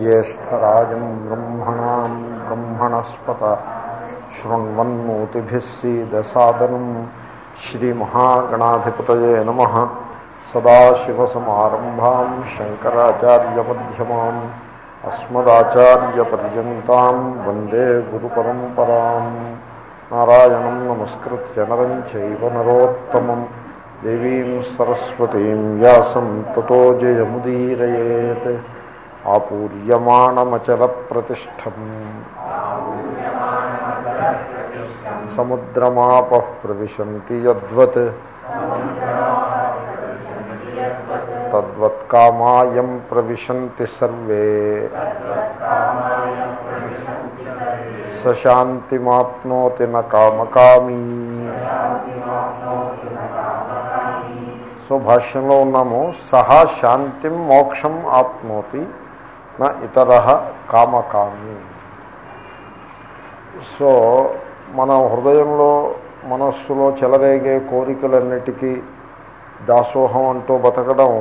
ज्येष्ठराजम् ब्रह्मणाम् ब्रह्मणस्पत शृण्वन्नोतिभिः सीदसादनम् श्रीमहागणाधिपतये नमः सदाशिवसमारम्भाम् शङ्कराचार्यमध्यमाम् अस्मदाचार्यपर्यन्ताम् वन्दे गुरुपरम्पराम् नारायणम् नमस्कृत्य नरम् चैव नरोत्तमम् देवीम् सरस्वतीम् व्यासम् ततो जयमुदीरयेत् आपूर्यमाणमचलप्रतिष्ठम् समुद्रमापः प्रविशन्ति यद्वत् तद्वत्कामायम् प्रविशन्ति सर्वे स शान्तिमाप्नोति न कामकामी సో భాష్యంలో ఉన్నాము సహా శాంతిం మోక్షం ఆప్నోతి నా ఇతర కామకామి. సో మన హృదయంలో మనస్సులో చెలరేగే కోరికలన్నిటికీ దాసోహం అంటూ బతకడం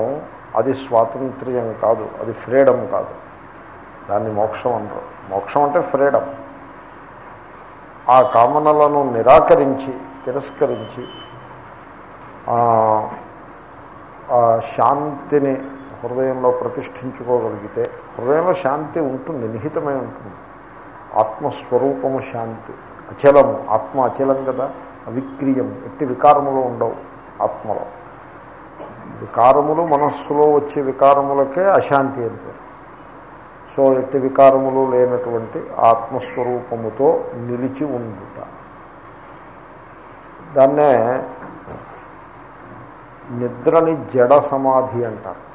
అది స్వాతంత్ర్యం కాదు అది ఫ్రీడమ్ కాదు. దాన్ని మోక్షం అంటారు. మోక్షం అంటే ఫ్రీడమ్. ఆ కామనలను నిరాకరించి తిరస్కరించి శాంతిని హృదయంలో ప్రతిష్ఠించుకోగలిగితే హృదయంలో శాంతి ఉంటుంది నిహితమై ఉంటుంది. ఆత్మస్వరూపము శాంతి. అచలము ఆత్మ అచలం కదా అవిక్రియం. ఎట్టి వికారములు ఉండవు ఆత్మలో. వికారములు మనస్సులో వచ్చే వికారములకే అశాంతి అని పేరు. సో ఎట్టి వికారములు లేనటువంటి ఆత్మస్వరూపముతో నిలిచి ఉండుట. దాన్నే నిద్రని జడ సమాధి అంటారు.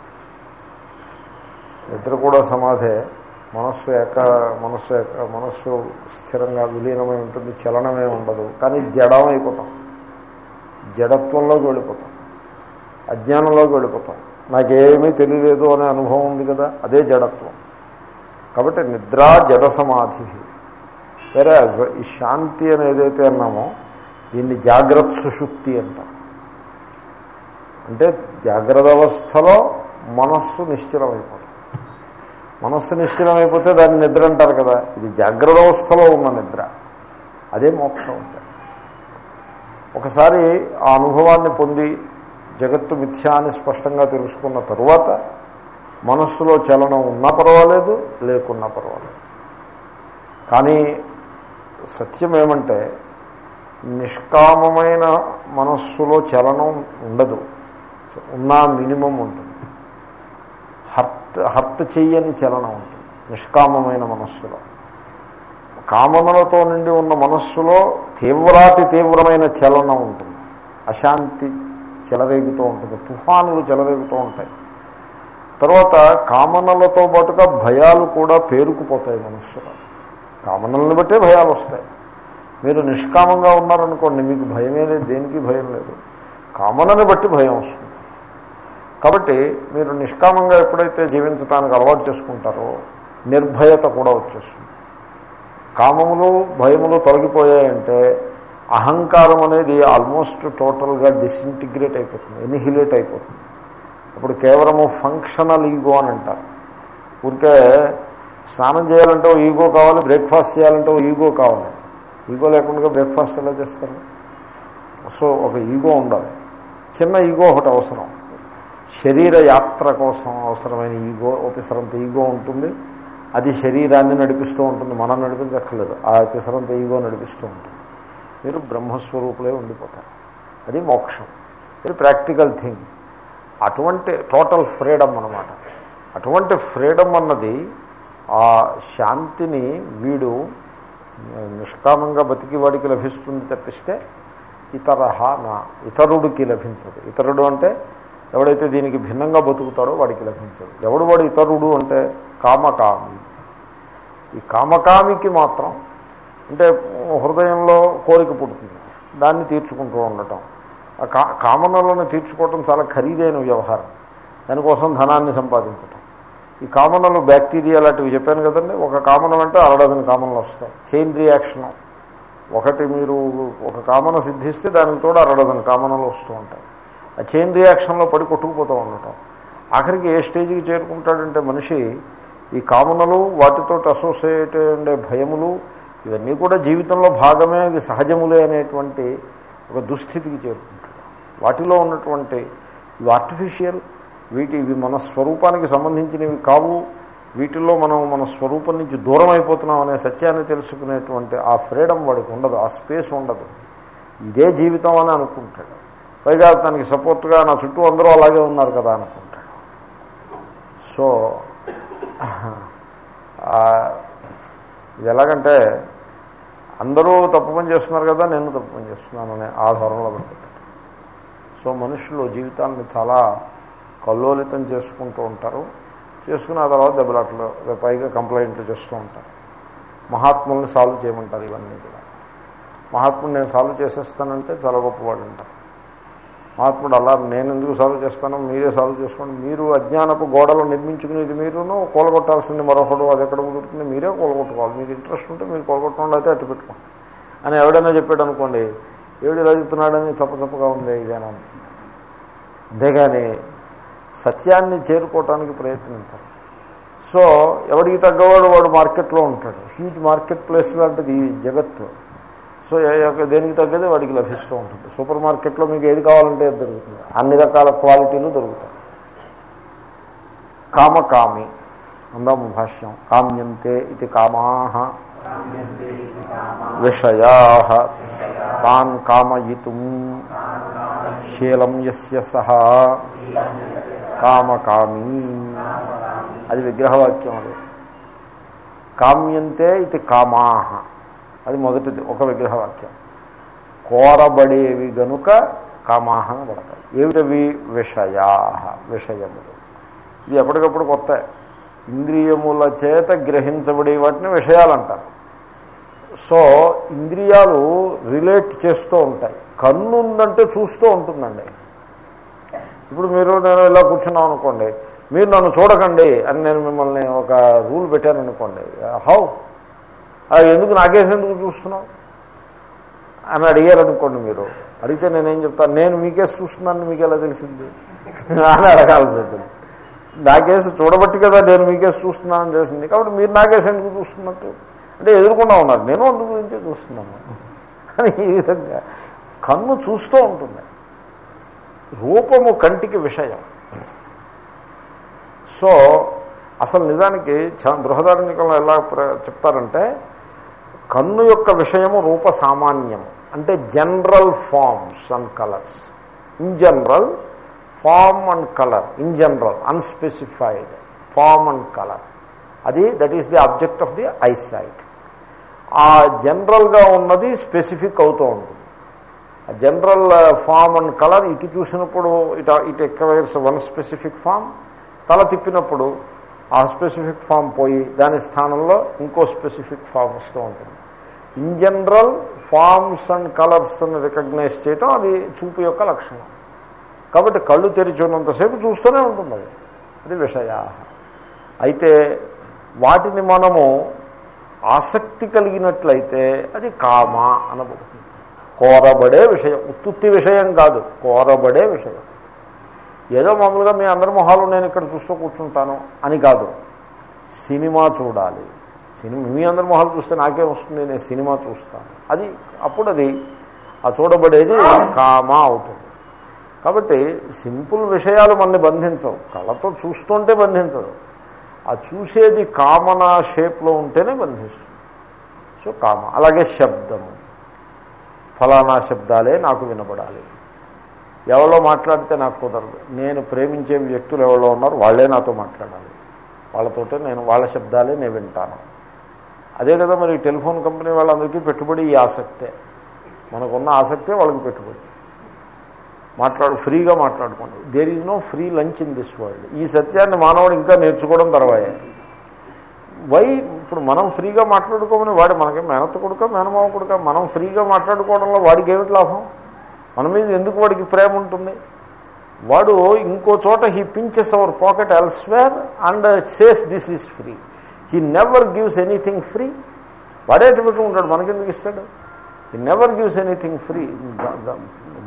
నిద్ర కూడా సమాధే. మనస్సు ఏక మనస్సు ఏక మనస్సు స్థిరంగా విలీనమై ఉంటుంది చలనమే ఉండదు. కానీ జడం అయిపోతాం. జడత్వంలోకి వెళ్ళిపోతాం. అజ్ఞానంలోకి వెళ్ళిపోతాం. నాకేమీ తెలియలేదు అనే అనుభవం ఉంది కదా అదే జడత్వం. కాబట్టి నిద్రా జడ సమాధి వేరే ఈ శాంతి అని ఏదైతే అన్నామో దీన్ని జాగ్రత్త సుషుప్తి అంటారు. అంటే జాగ్రత్త అవస్థలో మనస్సు నిశ్చలమైపోతుంది. మనస్సు నిశ్చలమైపోతే దాన్ని నిద్ర అంటారు కదా. ఇది జాగ్రత్త అవస్థలో ఉన్న నిద్ర. అదే మోక్షం అంటే. ఒకసారి ఆ అనుభవాన్ని పొంది జగత్తు మిథ్యా అని స్పష్టంగా తెలుసుకున్న తరువాత మనస్సులో చలనం ఉన్నా పర్వాలేదు లేకున్నా పర్వాలేదు. కానీ సత్యం ఏమంటే నిష్కామమైన మనస్సులో చలనం ఉండదు. ఉన్నా మినిమం ఉంటుంది. హర్ట్ హర్ట్ చెయ్యని చలనం ఉంటుంది. నిష్కామమైన మనస్సులో. కామనలతో నిండి ఉన్న మనస్సులో తీవ్రాతి తీవ్రమైన చలనం ఉంటుంది. అశాంతి చెలరేగుతూ ఉంటుంది. తుఫానులు చెలరేగుతూ ఉంటాయి. తర్వాత కామనలతో పాటుగా భయాలు కూడా పేరుకుపోతాయి మనస్సులో. కామనలను బట్టే భయాలు వస్తాయి. మీరు నిష్కామంగా ఉన్నారనుకోండి మీకు భయమే లేదు దేనికి భయం లేదు. కామనని బట్టి భయం వస్తుంది. కాబట్టి మీరు నిష్కామంగా ఎప్పుడైతే జీవించడానికి అలవాటు చేసుకుంటారో నిర్భయత కూడా వచ్చేస్తుంది. కామములు భయములు తొలగిపోయాయంటే అహంకారం అనేది ఆల్మోస్ట్ టోటల్గా డిసింటిగ్రేట్ అయిపోతుంది ఎనిహిలేట్ అయిపోతుంది. ఇప్పుడు కేవలము ఫంక్షనల్ ఈగో అని అంటారు. ఊరికే స్నానం చేయాలంటే ఓ ఈగో కావాలి బ్రేక్ఫాస్ట్ చేయాలంటే ఓ ఈగో కావాలి. ఈగో లేకుండా బ్రేక్ఫాస్ట్ ఎలా చేస్తారు? సో ఒక ఈగో ఉండాలి. చిన్న ఈగో ఒకటి అవసరం. శరీర యాత్ర కోసం అవసరమైన ఈగో పిసరంత ఈగో ఉంటుంది. అది శరీరాన్ని నడిపిస్తూ ఉంటుంది. మనం నడిపించక్కర్లేదు. ఆ పిసరంత ఈగో నడిపిస్తూ ఉంటుంది. మీరు బ్రహ్మస్వరూపులే ఉండిపోతారు. అది మోక్షం. ఇది ప్రాక్టికల్ థింగ్. అటువంటి టోటల్ ఫ్రీడమ్ అనమాట అటువంటి ఫ్రీడమ్ అన్నది ఆ శాంతిని వీడు నిష్కామంగా బతికి వాడికి లభిస్తుంది తప్పిస్తే ఇతరహ నా ఇతరుడికి లభించదు. ఇతరుడు అంటే ఎవడైతే దీనికి భిన్నంగా బతుకుతాడో వాడికి లభించదు. ఎవడు వాడు ఇతరుడు అంటే కామకామి. ఈ కామకామికి మాత్రం అంటే హృదయంలో కోరిక పుడుతుంది. దాన్ని తీర్చుకుంటూ ఉండటం. ఆ కా కామనలను తీర్చుకోవటం చాలా ఖరీదైన వ్యవహారం. దానికోసం ధనాన్ని సంపాదించటం. ఈ కామనలు బ్యాక్టీరియా లాంటివి చెప్పాను కదండి. ఒక కామనం అంటే అరడదని కామనలు వస్తాయి. Chain reaction. ఒకటి మీరు ఒక కామన సిద్ధిస్తే దానికి తోడు అరడదని కామనలు వస్తూ ఉంటాయి. ఆ చైన్ రియాక్షన్లో పడి కొట్టుకుపోతూ ఉండటం ఆఖరికి ఏ స్టేజ్కి చేరుకుంటాడంటే మనిషి ఈ కామనలు వాటితో అసోసియేట్ ఉండే భయములు ఇవన్నీ కూడా జీవితంలో భాగమే సహజములే అనేటువంటి ఒక దుస్థితికి చేరుకుంటాడు. వాటిలో ఉన్నటువంటి ఇవి ఆర్టిఫిషియల్ వీటి ఇవి మన స్వరూపానికి సంబంధించినవి కావు వీటిల్లో మనం మన స్వరూపం నుంచి దూరం అయిపోతున్నాం అనే సత్యాన్ని తెలుసుకునేటువంటి ఆ ఫ్రీడమ్ వాడికి ఉండదు ఆ స్పేస్ ఉండదు. ఇదే జీవితం అని అనుకుంటాడు. పైగా తనకి సపోర్ట్గా నా చుట్టూ అందరూ అలాగే ఉన్నారు కదా అనుకుంటాడు సో ఇది ఎలాగంటే అందరూ తప్పు పని చేస్తున్నారు కదా నేను తప్పు పని చేస్తున్నాను అనే ఆ ధోరణిలో పెడతాడు సో మనుషులు జీవితాన్ని చాలా కల్లోలితం చేసుకుంటూ ఉంటారు. చేసుకున్న ఆ తర్వాత దెబ్బలాట్లు పైగా కంప్లైంట్లు చేస్తూ ఉంటారు. మహాత్ముల్ని సాల్వ్ చేయమంటారు ఇవన్నీ కూడా. మహాత్ముని నేను సాల్వ్ చేసేస్తానంటే చాలా గొప్పవాడు అంటారు మహాత్ముడు అలా నేను ఎందుకు సాల్వ్ చేస్తాను? మీరే సాల్వ్ చేసుకోండి. మీరు అజ్ఞానపు గోడలు నిర్మించుకునేది మీరును కూలగొట్టాల్సింది మరొకడు అది ఎక్కడ కుదురుతుంది? మీరే కూలగొట్టుకోవాలి. మీకు ఇంట్రెస్ట్ ఉంటే మీరు కూలగొట్టడం అయితే అట్టు పెట్టుకోండి అని ఎవడైనా చెప్పాడు అనుకోండి ఏడు ఇలా చెప్తున్నాడని చప్పచప్పగా ఉంది ఇదేనా అంతేగాని సత్యాన్ని చేరుకోవటానికి ప్రయత్నించాలి సో ఎవడికి తగ్గవాడు వాడు మార్కెట్లో ఉంటాడు. హ్యూజ్ మార్కెట్ ప్లేస్ లాంటిది ఈ జగత్తు. సో దేనికి తగ్గదే వాడికి లభిస్తూ ఉంటుంది. సూపర్ మార్కెట్లో మీకు ఏది కావాలంటే అది దొరుకుతుంది. అన్ని రకాల క్వాలిటీలు దొరుకుతాయి. కామకామి అందాము భాష్యం కామ్యంతే ఇది కామా విషయా తాన్ కామయితుం శీలం యస్య సహా కామకామి. అది విగ్రహవాక్యం అది. కామ్యంతే ఇది కామాహ. అది మొదటిది ఒక విగ్రహవాక్యం. కోరబడేవి గనుక కామాహన పడతాయి. ఏమిటవి? విషయా విషయములు. ఇది ఎప్పటికప్పుడు కొత్త. ఇంద్రియముల చేత గ్రహించబడే వాటిని విషయాలు అంటారు సో ఇంద్రియాలు రిలేట్ చేస్తూ ఉంటాయి. కన్ను ఉందంటే చూస్తూ ఉంటుందండి. ఇప్పుడు మీరు నేను ఇలా కూర్చున్నాం అనుకోండి మీరు నన్ను చూడకండి అని నేను మిమ్మల్ని ఒక రూల్ పెట్టాను అనుకోండి హౌ? ఎందుకు నాకేసి ఎందుకు చూస్తున్నావు? అని అడిగారు అనుకోండి మీరు. అడిగితే నేనేం చెప్తాను? నేను మీకేసి చూస్తున్నాను మీకు ఎలా తెలిసింది? అని అడగాల్సి ఉంటుంది. నాకేసి చూడబట్టి కదా నేను మీకేసి చూస్తున్నానని తెలిసింది. కాబట్టి మీరు నాకేసి ఎందుకు చూస్తున్నట్టు? అంటే ఎదుర్కొన్నా ఉన్నారు. నేను అందు గురించే చూస్తున్నాను. అని ఈ విధంగా కన్ను చూస్తూ ఉంటుంది. రూపము కంటికి విషయం. సో అసలు నిజానికి చ- బృహదారణ్యకంలో ఎలా ప్ర- చెప్తారంటే కన్ను యొక్క విషయము రూప సామాన్యము అంటే general forms and colours in general form and colour in general unspecified form and colour అది that is the object of the eye sight ఆ జనరల్గా ఉన్నది స్పెసిఫిక్ అవుతూ ఉంటుంది. ఆ జనరల్ ఫామ్ అండ్ కలర్ ఇటు చూసినప్పుడు ఇట ఇటు ఎక్వైర్స్ వన్ స్పెసిఫిక్ ఫామ్ తల తిప్పినప్పుడు ఆ స్పెసిఫిక్ ఫామ్ పోయి దాని స్థానంలో ఇంకో స్పెసిఫిక్ ఫామ్ వస్తూ ఉంటుంది. ఇన్ జనరల్ ఫార్మ్స్ అండ్ కలర్స్ని రికగ్నైజ్ చేయటం అది చూపు యొక్క లక్షణం. కాబట్టి కళ్ళు తెరిచి ఉన్నంతసేపు చూస్తూనే ఉంటుంది అది. అది విషయ. అయితే వాటిని మనము ఆసక్తి కలిగినట్లయితే అది కామ అనబడుతుంది. కోరబడే విషయం. ఉత్తుత్తి విషయం కాదు. కోరబడే విషయం. ఏదో మామూలుగా మీ అందరి మొహాలు నేను ఇక్కడ చూస్తూ కూర్చుంటాను అని కాదు. సినిమా చూడాలి. సినిమా మీ అందరి మొహాలు చూస్తే నాకే వస్తుంది నేను సినిమా చూస్తాను. అది అప్పుడు అది ఆ చూడబడేది కామా అవుతుంది. కాబట్టి సింపుల్ విషయాలు మనని బంధించవు. కళతో చూస్తుంటే బంధించదు. ఆ చూసేది కామన షేప్లో ఉంటేనే బంధిస్తుంది. సో కామ. అలాగే శబ్దము. ఫలానా శబ్దాలే నాకు వినపడాలి ఎవరో మాట్లాడితే నాకు కుదరదు. నేను ప్రేమించే వ్యక్తులు ఎవరో ఉన్నారు వాళ్ళే నాతో మాట్లాడాలి. వాళ్ళతోటే నేను వాళ్ళ శబ్దాలే నేను వింటాను. అదే కదా మరి టెలిఫోన్ కంపెనీ వాళ్ళందరికీ పెట్టుబడి ఈ ఆసక్తే. మనకున్న ఆసక్తే వాళ్ళకి పెట్టుబడి. మాట్లాడు ఫ్రీగా మాట్లాడుకోండి. There is no free lunch in this world ఈ సత్యాన్ని మానవుడు ఇంకా నేర్చుకోవడం తర్వాయే. వై ఇప్పుడు మనం ఫ్రీగా మాట్లాడుకోమని వాడు మనకి మేనత్త కొడుక మేనమావ కొడుక మనం ఫ్రీగా మాట్లాడుకోవడంలో వాడికి ఏమిటి లాభం? మన మీద ఎందుకు వాడికి ప్రేమ ఉంటుంది? వాడు ఇంకో చోట he pinches our pocket elsewhere and says this is free he never gives anything free వాడే పెట్టుకుంటూ ఉంటాడు మనకెందుకు ఇస్తాడు? He never gives anything free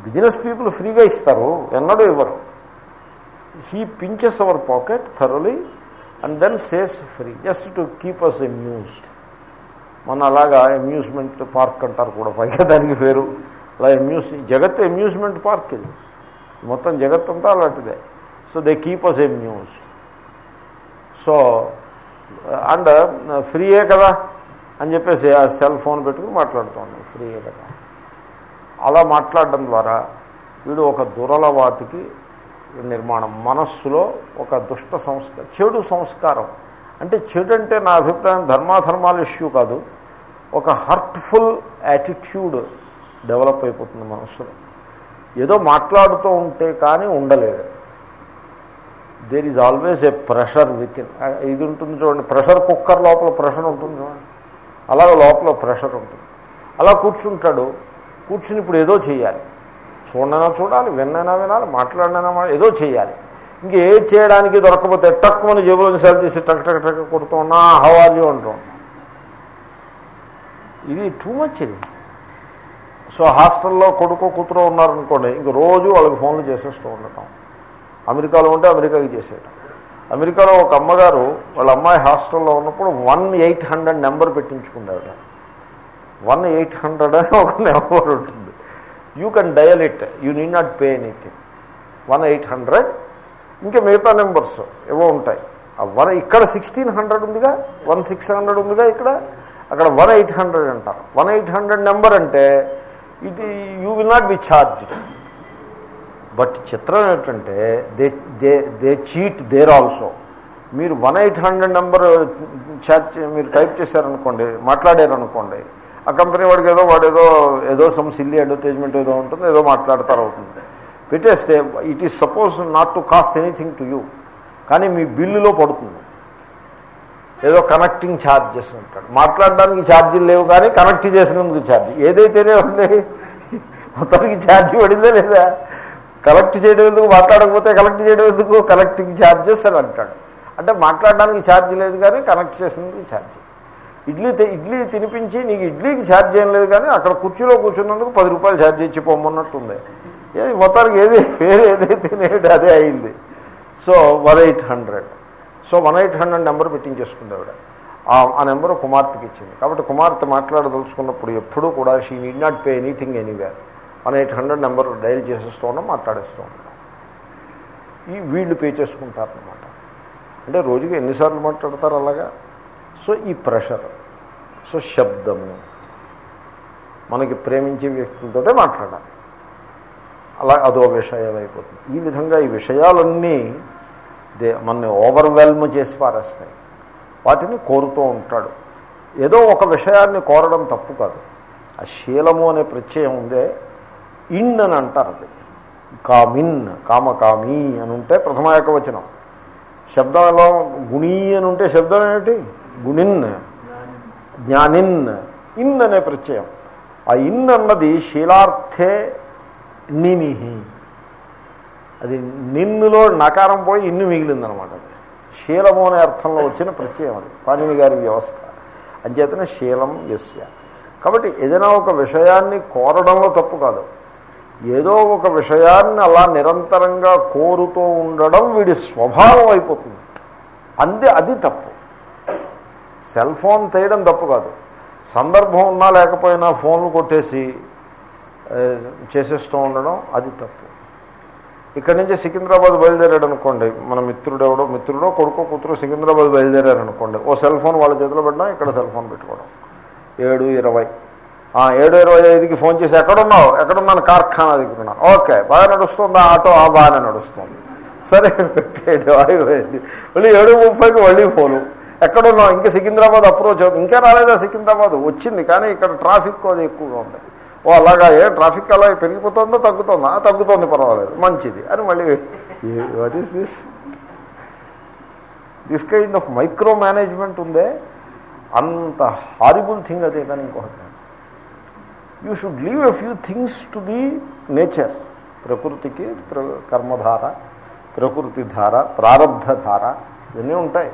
business people ఫ్రీగా ఇస్తారు ఎన్నడూ ఇవ్వరు. He pinches our pocket thoroughly and then says free just to keep us amused మన అలాగా అమ్యూస్మెంట్ పార్క్ అంటారు కూడా పైగా దానికి పేరు. అలా అమ్యూస్ జగత్ అమ్యూస్మెంట్ పార్క్ ఇది. మొత్తం జగత్ అంతా అలాంటిదే. So they keep us amuse so and ఫ్రీయే కదా? అని చెప్పేసి ఆ సెల్ ఫోన్ పెట్టుకుని మాట్లాడుతున్నాం ఫ్రీయే కదా? అలా మాట్లాడడం ద్వారా వీడు ఒక దురలవాటికి నిర్మాణం. మనస్సులో ఒక దుష్ట సంస్కారం చెడు సంస్కారం. అంటే చెడు అంటే నా అభిప్రాయం ధర్మాధర్మాల ఇష్యూ కాదు. ఒక హర్ట్ఫుల్ యాటిట్యూడ్ డెవలప్ అయిపోతుంది మనస్సులో ఏదో మాట్లాడుతూ ఉంటే కానీ ఉండలేదు. There is always a pressure within ఇది ఉంటుంది చూడండి ప్రెషర్ కుక్కర్ లోపల ప్రెషర్ ఉంటుంది చూడండి. అలాగే లోపల ప్రెషర్ ఉంటుంది. అలా కూర్చుంటాడు కూర్చుని ఇప్పుడు ఏదో చేయాలి. చూడనైనా చూడాలి విన్నైనా వినాలి మాట్లాడినైనా ఏదో చేయాలి. ఇంక ఏ చేయడానికి దొరకకపోతే టక్కుమని జేబులో సెల్ తీసి టక్ టక్ టక్ కొడుతూ ఉన్నా హవాల్యూ అంటూ ఇది టూ మచ్ ఇది. సో హాస్టల్లో కొడుకు కూతురు ఉన్నారనుకోండి ఇంక రోజు వాళ్ళకి ఫోన్లు చేసేస్తూ ఉండటం. అమెరికాలో ఉంటే అమెరికాకి చేసేయటం. అమెరికాలో ఒక అమ్మగారు వాళ్ళ అమ్మాయి హాస్టల్లో ఉన్నప్పుడు వన్ ఎయిట్ హండ్రెడ్ నెంబర్ పెట్టించుకుందావిడ వన్ ఎయిట్ హండ్రెడ్ అని ఒక నెంబర్ ఉంటుంది. You can dial it you need not pay anything. One eight hundred ఇంకా మిగతా నెంబర్స్ ఏవో ఉంటాయి. ఆ వన్ ఇక్కడ సిక్స్టీన్ హండ్రెడ్ ఉందిగా వన్ సిక్స్ హండ్రెడ్ ఉందిగా ఇక్కడ. అక్కడ వన్ ఎయిట్ హండ్రెడ్ అంటారు. వన్ ఎయిట్ హండ్రెడ్ నెంబర్ అంటే ఇది you will not be charged but చిత్రం ఏంటంటే they they they cheat there also మీరు one eight hundred number charge మీరు టైప్ చేశారనుకోండి మాట్లాడారనుకోండి ఆ కంపెనీ వాడికి ఏదో వాడు ఏదో ఏదో సమ్ సిల్లీ అడ్వర్టైజ్మెంట్ ఏదో ఉంటుంది ఏదో మాట్లాడతారు అవుతుంది. పెట్టేస్తే it is suppose not to cost anything to you కానీ మీ బిల్లులో పడుతుంది. ఏదో కనెక్టింగ్ ఛార్జెస్ అంటాడు మాట్లాడడానికి ఛార్జీలు లేవు కానీ కనెక్ట్ చేసినందుకు ఛార్జ్. ఏదైతేనే ఉంది మొత్తానికి ఛార్జ్ పడిందా లేదా? కలెక్ట్ చేయడం ఎందుకు? మాట్లాడకపోతే కలెక్ట్ చేయడం ఎందుకు? కలెక్టింగ్ ఛార్జెస్ అని అంటాడు. అంటే మాట్లాడడానికి ఛార్జ్ లేదు కానీ కనెక్ట్ చేసినందుకు ఛార్జ్. ఇడ్లీ ఇడ్లీ తినిపించి నీకు ఇడ్లీకి ఛార్జ్ ఏం లేదు కానీ అక్కడ కుర్చీలో కూర్చున్నందుకు పది రూపాయలు ఛార్జ్ ఇచ్చి పొమ్మన్నట్టుంది. ఏది మొత్తానికి ఏది పేరు ఏదైతే అదే అయింది. So one eight hundred. So one eight hundred number పెట్టించేసుకుంది ఆవిడ. ఆ నెంబర్ కుమార్తెకి ఇచ్చింది. కాబట్టి కుమార్తె మాట్లాడదలుచుకున్నప్పుడు ఎప్పుడూ కూడా she need not pay anything anywhere one eight hundred number dial చేసేస్తూ ఉన్నాం మాట్లాడేస్తూ ఉన్నాం. ఈ వీళ్ళు పే చేసుకుంటారనమాట అంటే రోజుకి ఎన్నిసార్లు మాట్లాడతారు అలాగా? సో ఈ ప్రెషర్ సో శబ్దము మనకి ప్రేమించే వ్యక్తులతోటే మాట్లాడాలి. అలా అదో విషయం అయిపోతుంది. ఈ విధంగా ఈ విషయాలన్నీ దే మనని ఓవర్వెల్మ్ చేసి పారేస్తాయి. వాటిని కోరుతూ ఉంటాడు. ఏదో ఒక విషయాన్ని కోరడం తప్పు కాదు. ఆ శీలము అనే ప్రత్యయం ఉందే ఇన్ అని అంటారు అది. కామిన్ కామకామి అని ఉంటే ప్రథమ ఏకవచనం. శబ్దంలో గుణీ అని ఉంటే శబ్దం ఏమిటి? గుణిన్. జ్ఞానిన్. ఇన్ అనే ప్రత్యయం. ఆ ఇన్ అన్నది శీలార్థే నినిహి అది నిన్నులో నకారం పోయి ఇన్ను మిగిలిందనమాట. అది శీలము అనే అర్థంలో వచ్చిన ప్రత్యయం అది. పాణిని గారి వ్యవస్థ. అంచేతనే శీలం యస్య. కాబట్టి ఏదైనా ఒక విషయాన్ని కోరడంలో తప్పు కాదు. ఏదో ఒక విషయాన్ని అలా నిరంతరంగా కోరుతూ ఉండడం వీడి స్వభావం అయిపోతుంది. అంతే అది తప్పు. సెల్ ఫోన్ తీయడం తప్పు కాదు. సందర్భం ఉన్నా లేకపోయినా ఫోన్లు కొట్టేసి చేసేస్తూ ఉండడం అది తప్పు. ఇక్కడి నుంచి సికింద్రాబాద్ బయలుదేరాడు అనుకోండి మన మిత్రుడెవడో మిత్రుడో కొడుకో కూతురు సికింద్రాబాద్ బయలుదేరారు అనుకోండి ఓ సెల్ ఫోన్ వాళ్ళ చేతిలో పెట్టడం ఇక్కడ సెల్ ఫోన్ పెట్టుకోవడం. ఏడు ఇరవై. ఏడు ఇరవై ఐదుకి ఫోన్ చేసి ఎక్కడున్నావు? ఎక్కడున్నాను? కార్ఖానా దగ్గర ఉన్నాను ఓకే బాగా నడుస్తుందా ఆటో ఆ బాగానే నడుస్తుంది. సరే పెట్టేడు అయిపోయింది మళ్ళీ ఏడు ముప్పైకి మళ్ళీ ఫోను. ఎక్కడున్నావు? ఇంకా సికింద్రాబాద్ అప్రోచ్ అవుతుంది ఇంకా రాలేదా సికింద్రాబాద్? వచ్చింది కానీ ఇక్కడ ట్రాఫిక్ అది ఎక్కువగా ఉంది. ఓ అలాగా ఏ ట్రాఫిక్ అలా పెరిగిపోతుందో తగ్గుతుందా? తగ్గుతుంది పర్వాలేదు మంచిది. అని మళ్ళీ what is this this kind of micro management ఉందే అంత హారిబుల్ థింగ్ అదే కానీ ఇంకొకటి you should leave a few things to the nature ప్రకృతికి కర్మధార ప్రకృతి ధార ప్రారంధ ధార ఇవన్నీ ఉంటాయి.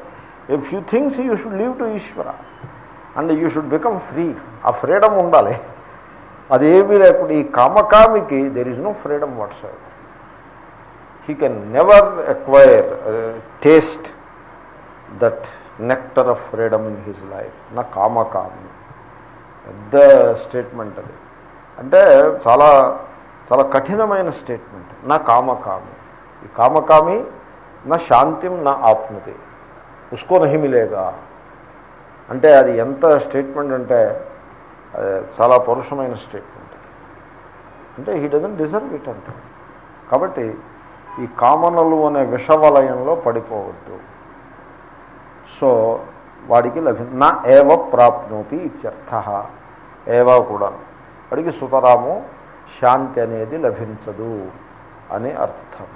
A few things you should leave to Ishwara and you should become free ఆ ఫ్రీడమ్ ఉండాలి. అదేమీ లేకుండా ఈ కామకామికి there is no freedom what's he can never acquire taste that nectar of freedom in his life నా కామకామి పెద్ద statement అది అంటే చాలా చాలా కఠినమైన స్టేట్మెంట్ నా కామకామి ఈ కామకామి నా శాంతిం నా ఆత్మతి ఉస్కో నహి మిలేగా అంటే అది ఎంత స్టేట్మెంట్ అంటే చాలా పరుషమైన స్టేట్మెంట్ అంటే. హీ డజన్ డిజర్వ్ ఇట్ అంటే. కాబట్టి ఈ కామనలు అనే విషవలయంలో పడిపోవద్దు. సో వాడికి లభి నా ఏవ ప్రాప్నోతి ఇత్యర్థ. ఏవ కూడా. వాడికి సుతరాము శాంతి అనేది లభించదు అని అర్థం.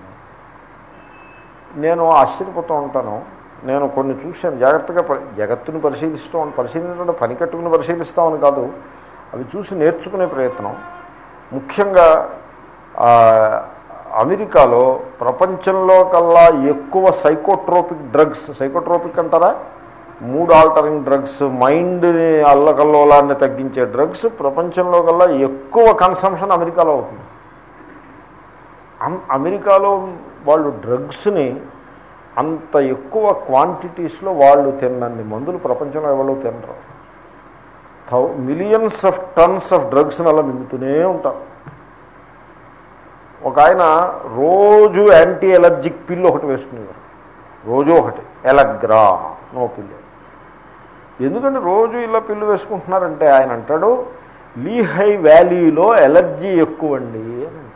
నేను ఆశ్చర్యపోతూ ఉంటాను. నేను కొన్ని చూశాను. జాగ్రత్తగా జగత్తును జగత్తుని పరిశీలిస్తూ పరిశీలించడం పని కట్టుకుని పరిశీలిస్తామని కాదు. అవి చూసి నేర్చుకునే ప్రయత్నం. ముఖ్యంగా అమెరికాలో ప్రపంచంలో కల్లా ఎక్కువ సైకోట్రోపిక్ డ్రగ్స్ సైకోట్రోపిక్ అంటారా? మూడ్ ఆల్టరింగ్ డ్రగ్స్ మైండ్ని అల్లకల్లోలాన్ని తగ్గించే డ్రగ్స్ ప్రపంచంలో కల్లా ఎక్కువ కన్సంప్షన్ అమెరికాలో అవుతుంది. అమెరికాలో వాళ్ళు డ్రగ్స్ని అంత ఎక్కువ క్వాంటిటీస్లో వాళ్ళు తిన్నండి. మందులు ప్రపంచంలో ఎవరు తినరు. Though millions of tons of డ్రగ్స్ని అలా మింగుతూనే ఉంటారు ఒక ఆయన రోజు యాంటీ ఎలర్జిక్ పిల్లు ఒకటి వేసుకునేవారు. రోజు ఒకటి. ఎలగ్రా నో పిల్లు ఎందుకంటే రోజు ఇలా పిల్లు వేసుకుంటున్నారంటే ఆయన అంటాడు లీహై వ్యాలీలో ఎలర్జీ ఎక్కువండి అని.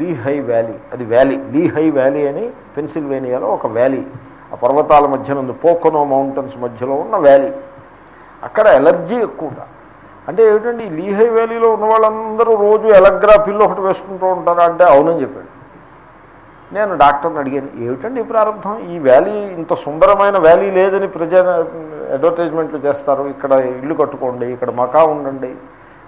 Lehigh valley. అది వ్యాలీ. లీహై వ్యాలీ అని పెన్సిల్వేనియాలో ఒక వ్యాలీ. ఆ పర్వతాల మధ్యన ఉంది. పోకనో మౌంటైన్స్ మధ్యలో ఉన్న వ్యాలీ. అక్కడ ఎలర్జీ ఎక్కువగా అంటే ఏమిటండి? లీహై వ్యాలీలో ఉన్న వాళ్ళందరూ రోజు ఎలగ్రా పిల్లు ఒకటి వేసుకుంటూ ఉంటారా అంటే అవునని చెప్పాడు. నేను డాక్టర్ని అడిగాను ఏమిటండి ప్రారంభం? ఈ వ్యాలీ ఇంత సుందరమైన వ్యాలీ లేదని ప్రజా అడ్వర్టైజ్మెంట్లు చేస్తారు. ఇక్కడ ఇల్లు కట్టుకోండి ఇక్కడ మకా ఉండండి.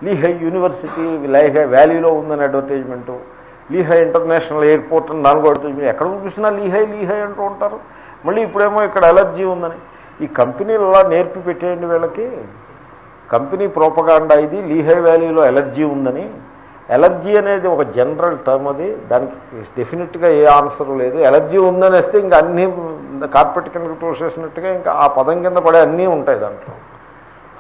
లీహై యూనివర్సిటీ లైహై వ్యాలీలో ఉందని అడ్వర్టైజ్మెంటు. లీహై ఇంటర్నేషనల్ ఎయిర్పోర్ట్ అని దాని కూడా ఎక్కడ చూసినా లీహై లీహై అంటూ ఉంటారు. మళ్ళీ ఇప్పుడేమో ఇక్కడ ఎలర్జీ ఉందని. ఈ కంపెనీలు అలా నేర్పి పెట్టేయండి వీళ్ళకి. కంపెనీ ప్రోపగాండా ఇది. లీహై వ్యాలీలో ఎలర్జీ ఉందని. ఎలర్జీ అనేది ఒక జనరల్ టర్మ్ అది. దానికి డెఫినెట్గా ఏ ఆన్సర్ లేదు. ఎలర్జీ ఉందని వస్తే ఇంకా అన్నీ కార్పెట్ కింద తోసేసినట్టుగా ఇంకా ఆ పదం కింద పడే అన్నీ ఉంటాయి దాంట్లో.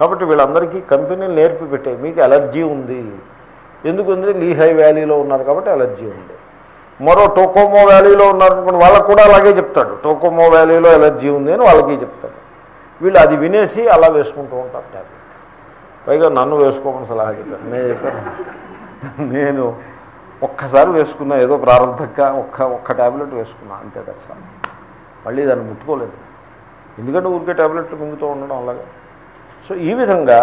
కాబట్టి వీళ్ళందరికీ కంపెనీలు నేర్పి పెట్టాయి. మీకు ఎలర్జీ ఉంది. ఎందుకు ఉంది లీహై వ్యాలీలో ఉన్నారు కాబట్టి ఎలర్జీ ఉంది. మరో టోకోమో వ్యాలీలో ఉన్నారనుకోండి వాళ్ళకు కూడా అలాగే చెప్తాడు. టోకోమో వ్యాలీలో ఎలర్జీ ఉంది అని వాళ్ళకి చెప్తాడు. వీళ్ళు అది వినేసి అలా వేసుకుంటూ ఉంటారు ట్యాబ్లెట్ పైగా నన్ను వేసుకోమని సలహా చెప్పాను నేను చెప్పాను. నేను ఒక్కసారి వేసుకున్నా ఏదో ప్రారంభంగా ఒక్క ఒక్క ట్యాబ్లెట్ వేసుకున్నా అంతే దర్శనం మళ్ళీ దాన్ని ముట్టుకోలేదు. ఎందుకంటే ఊరికే ట్యాబ్లెట్లు మింగుతూ ఉండడం అలాగే. సో ఈ విధంగా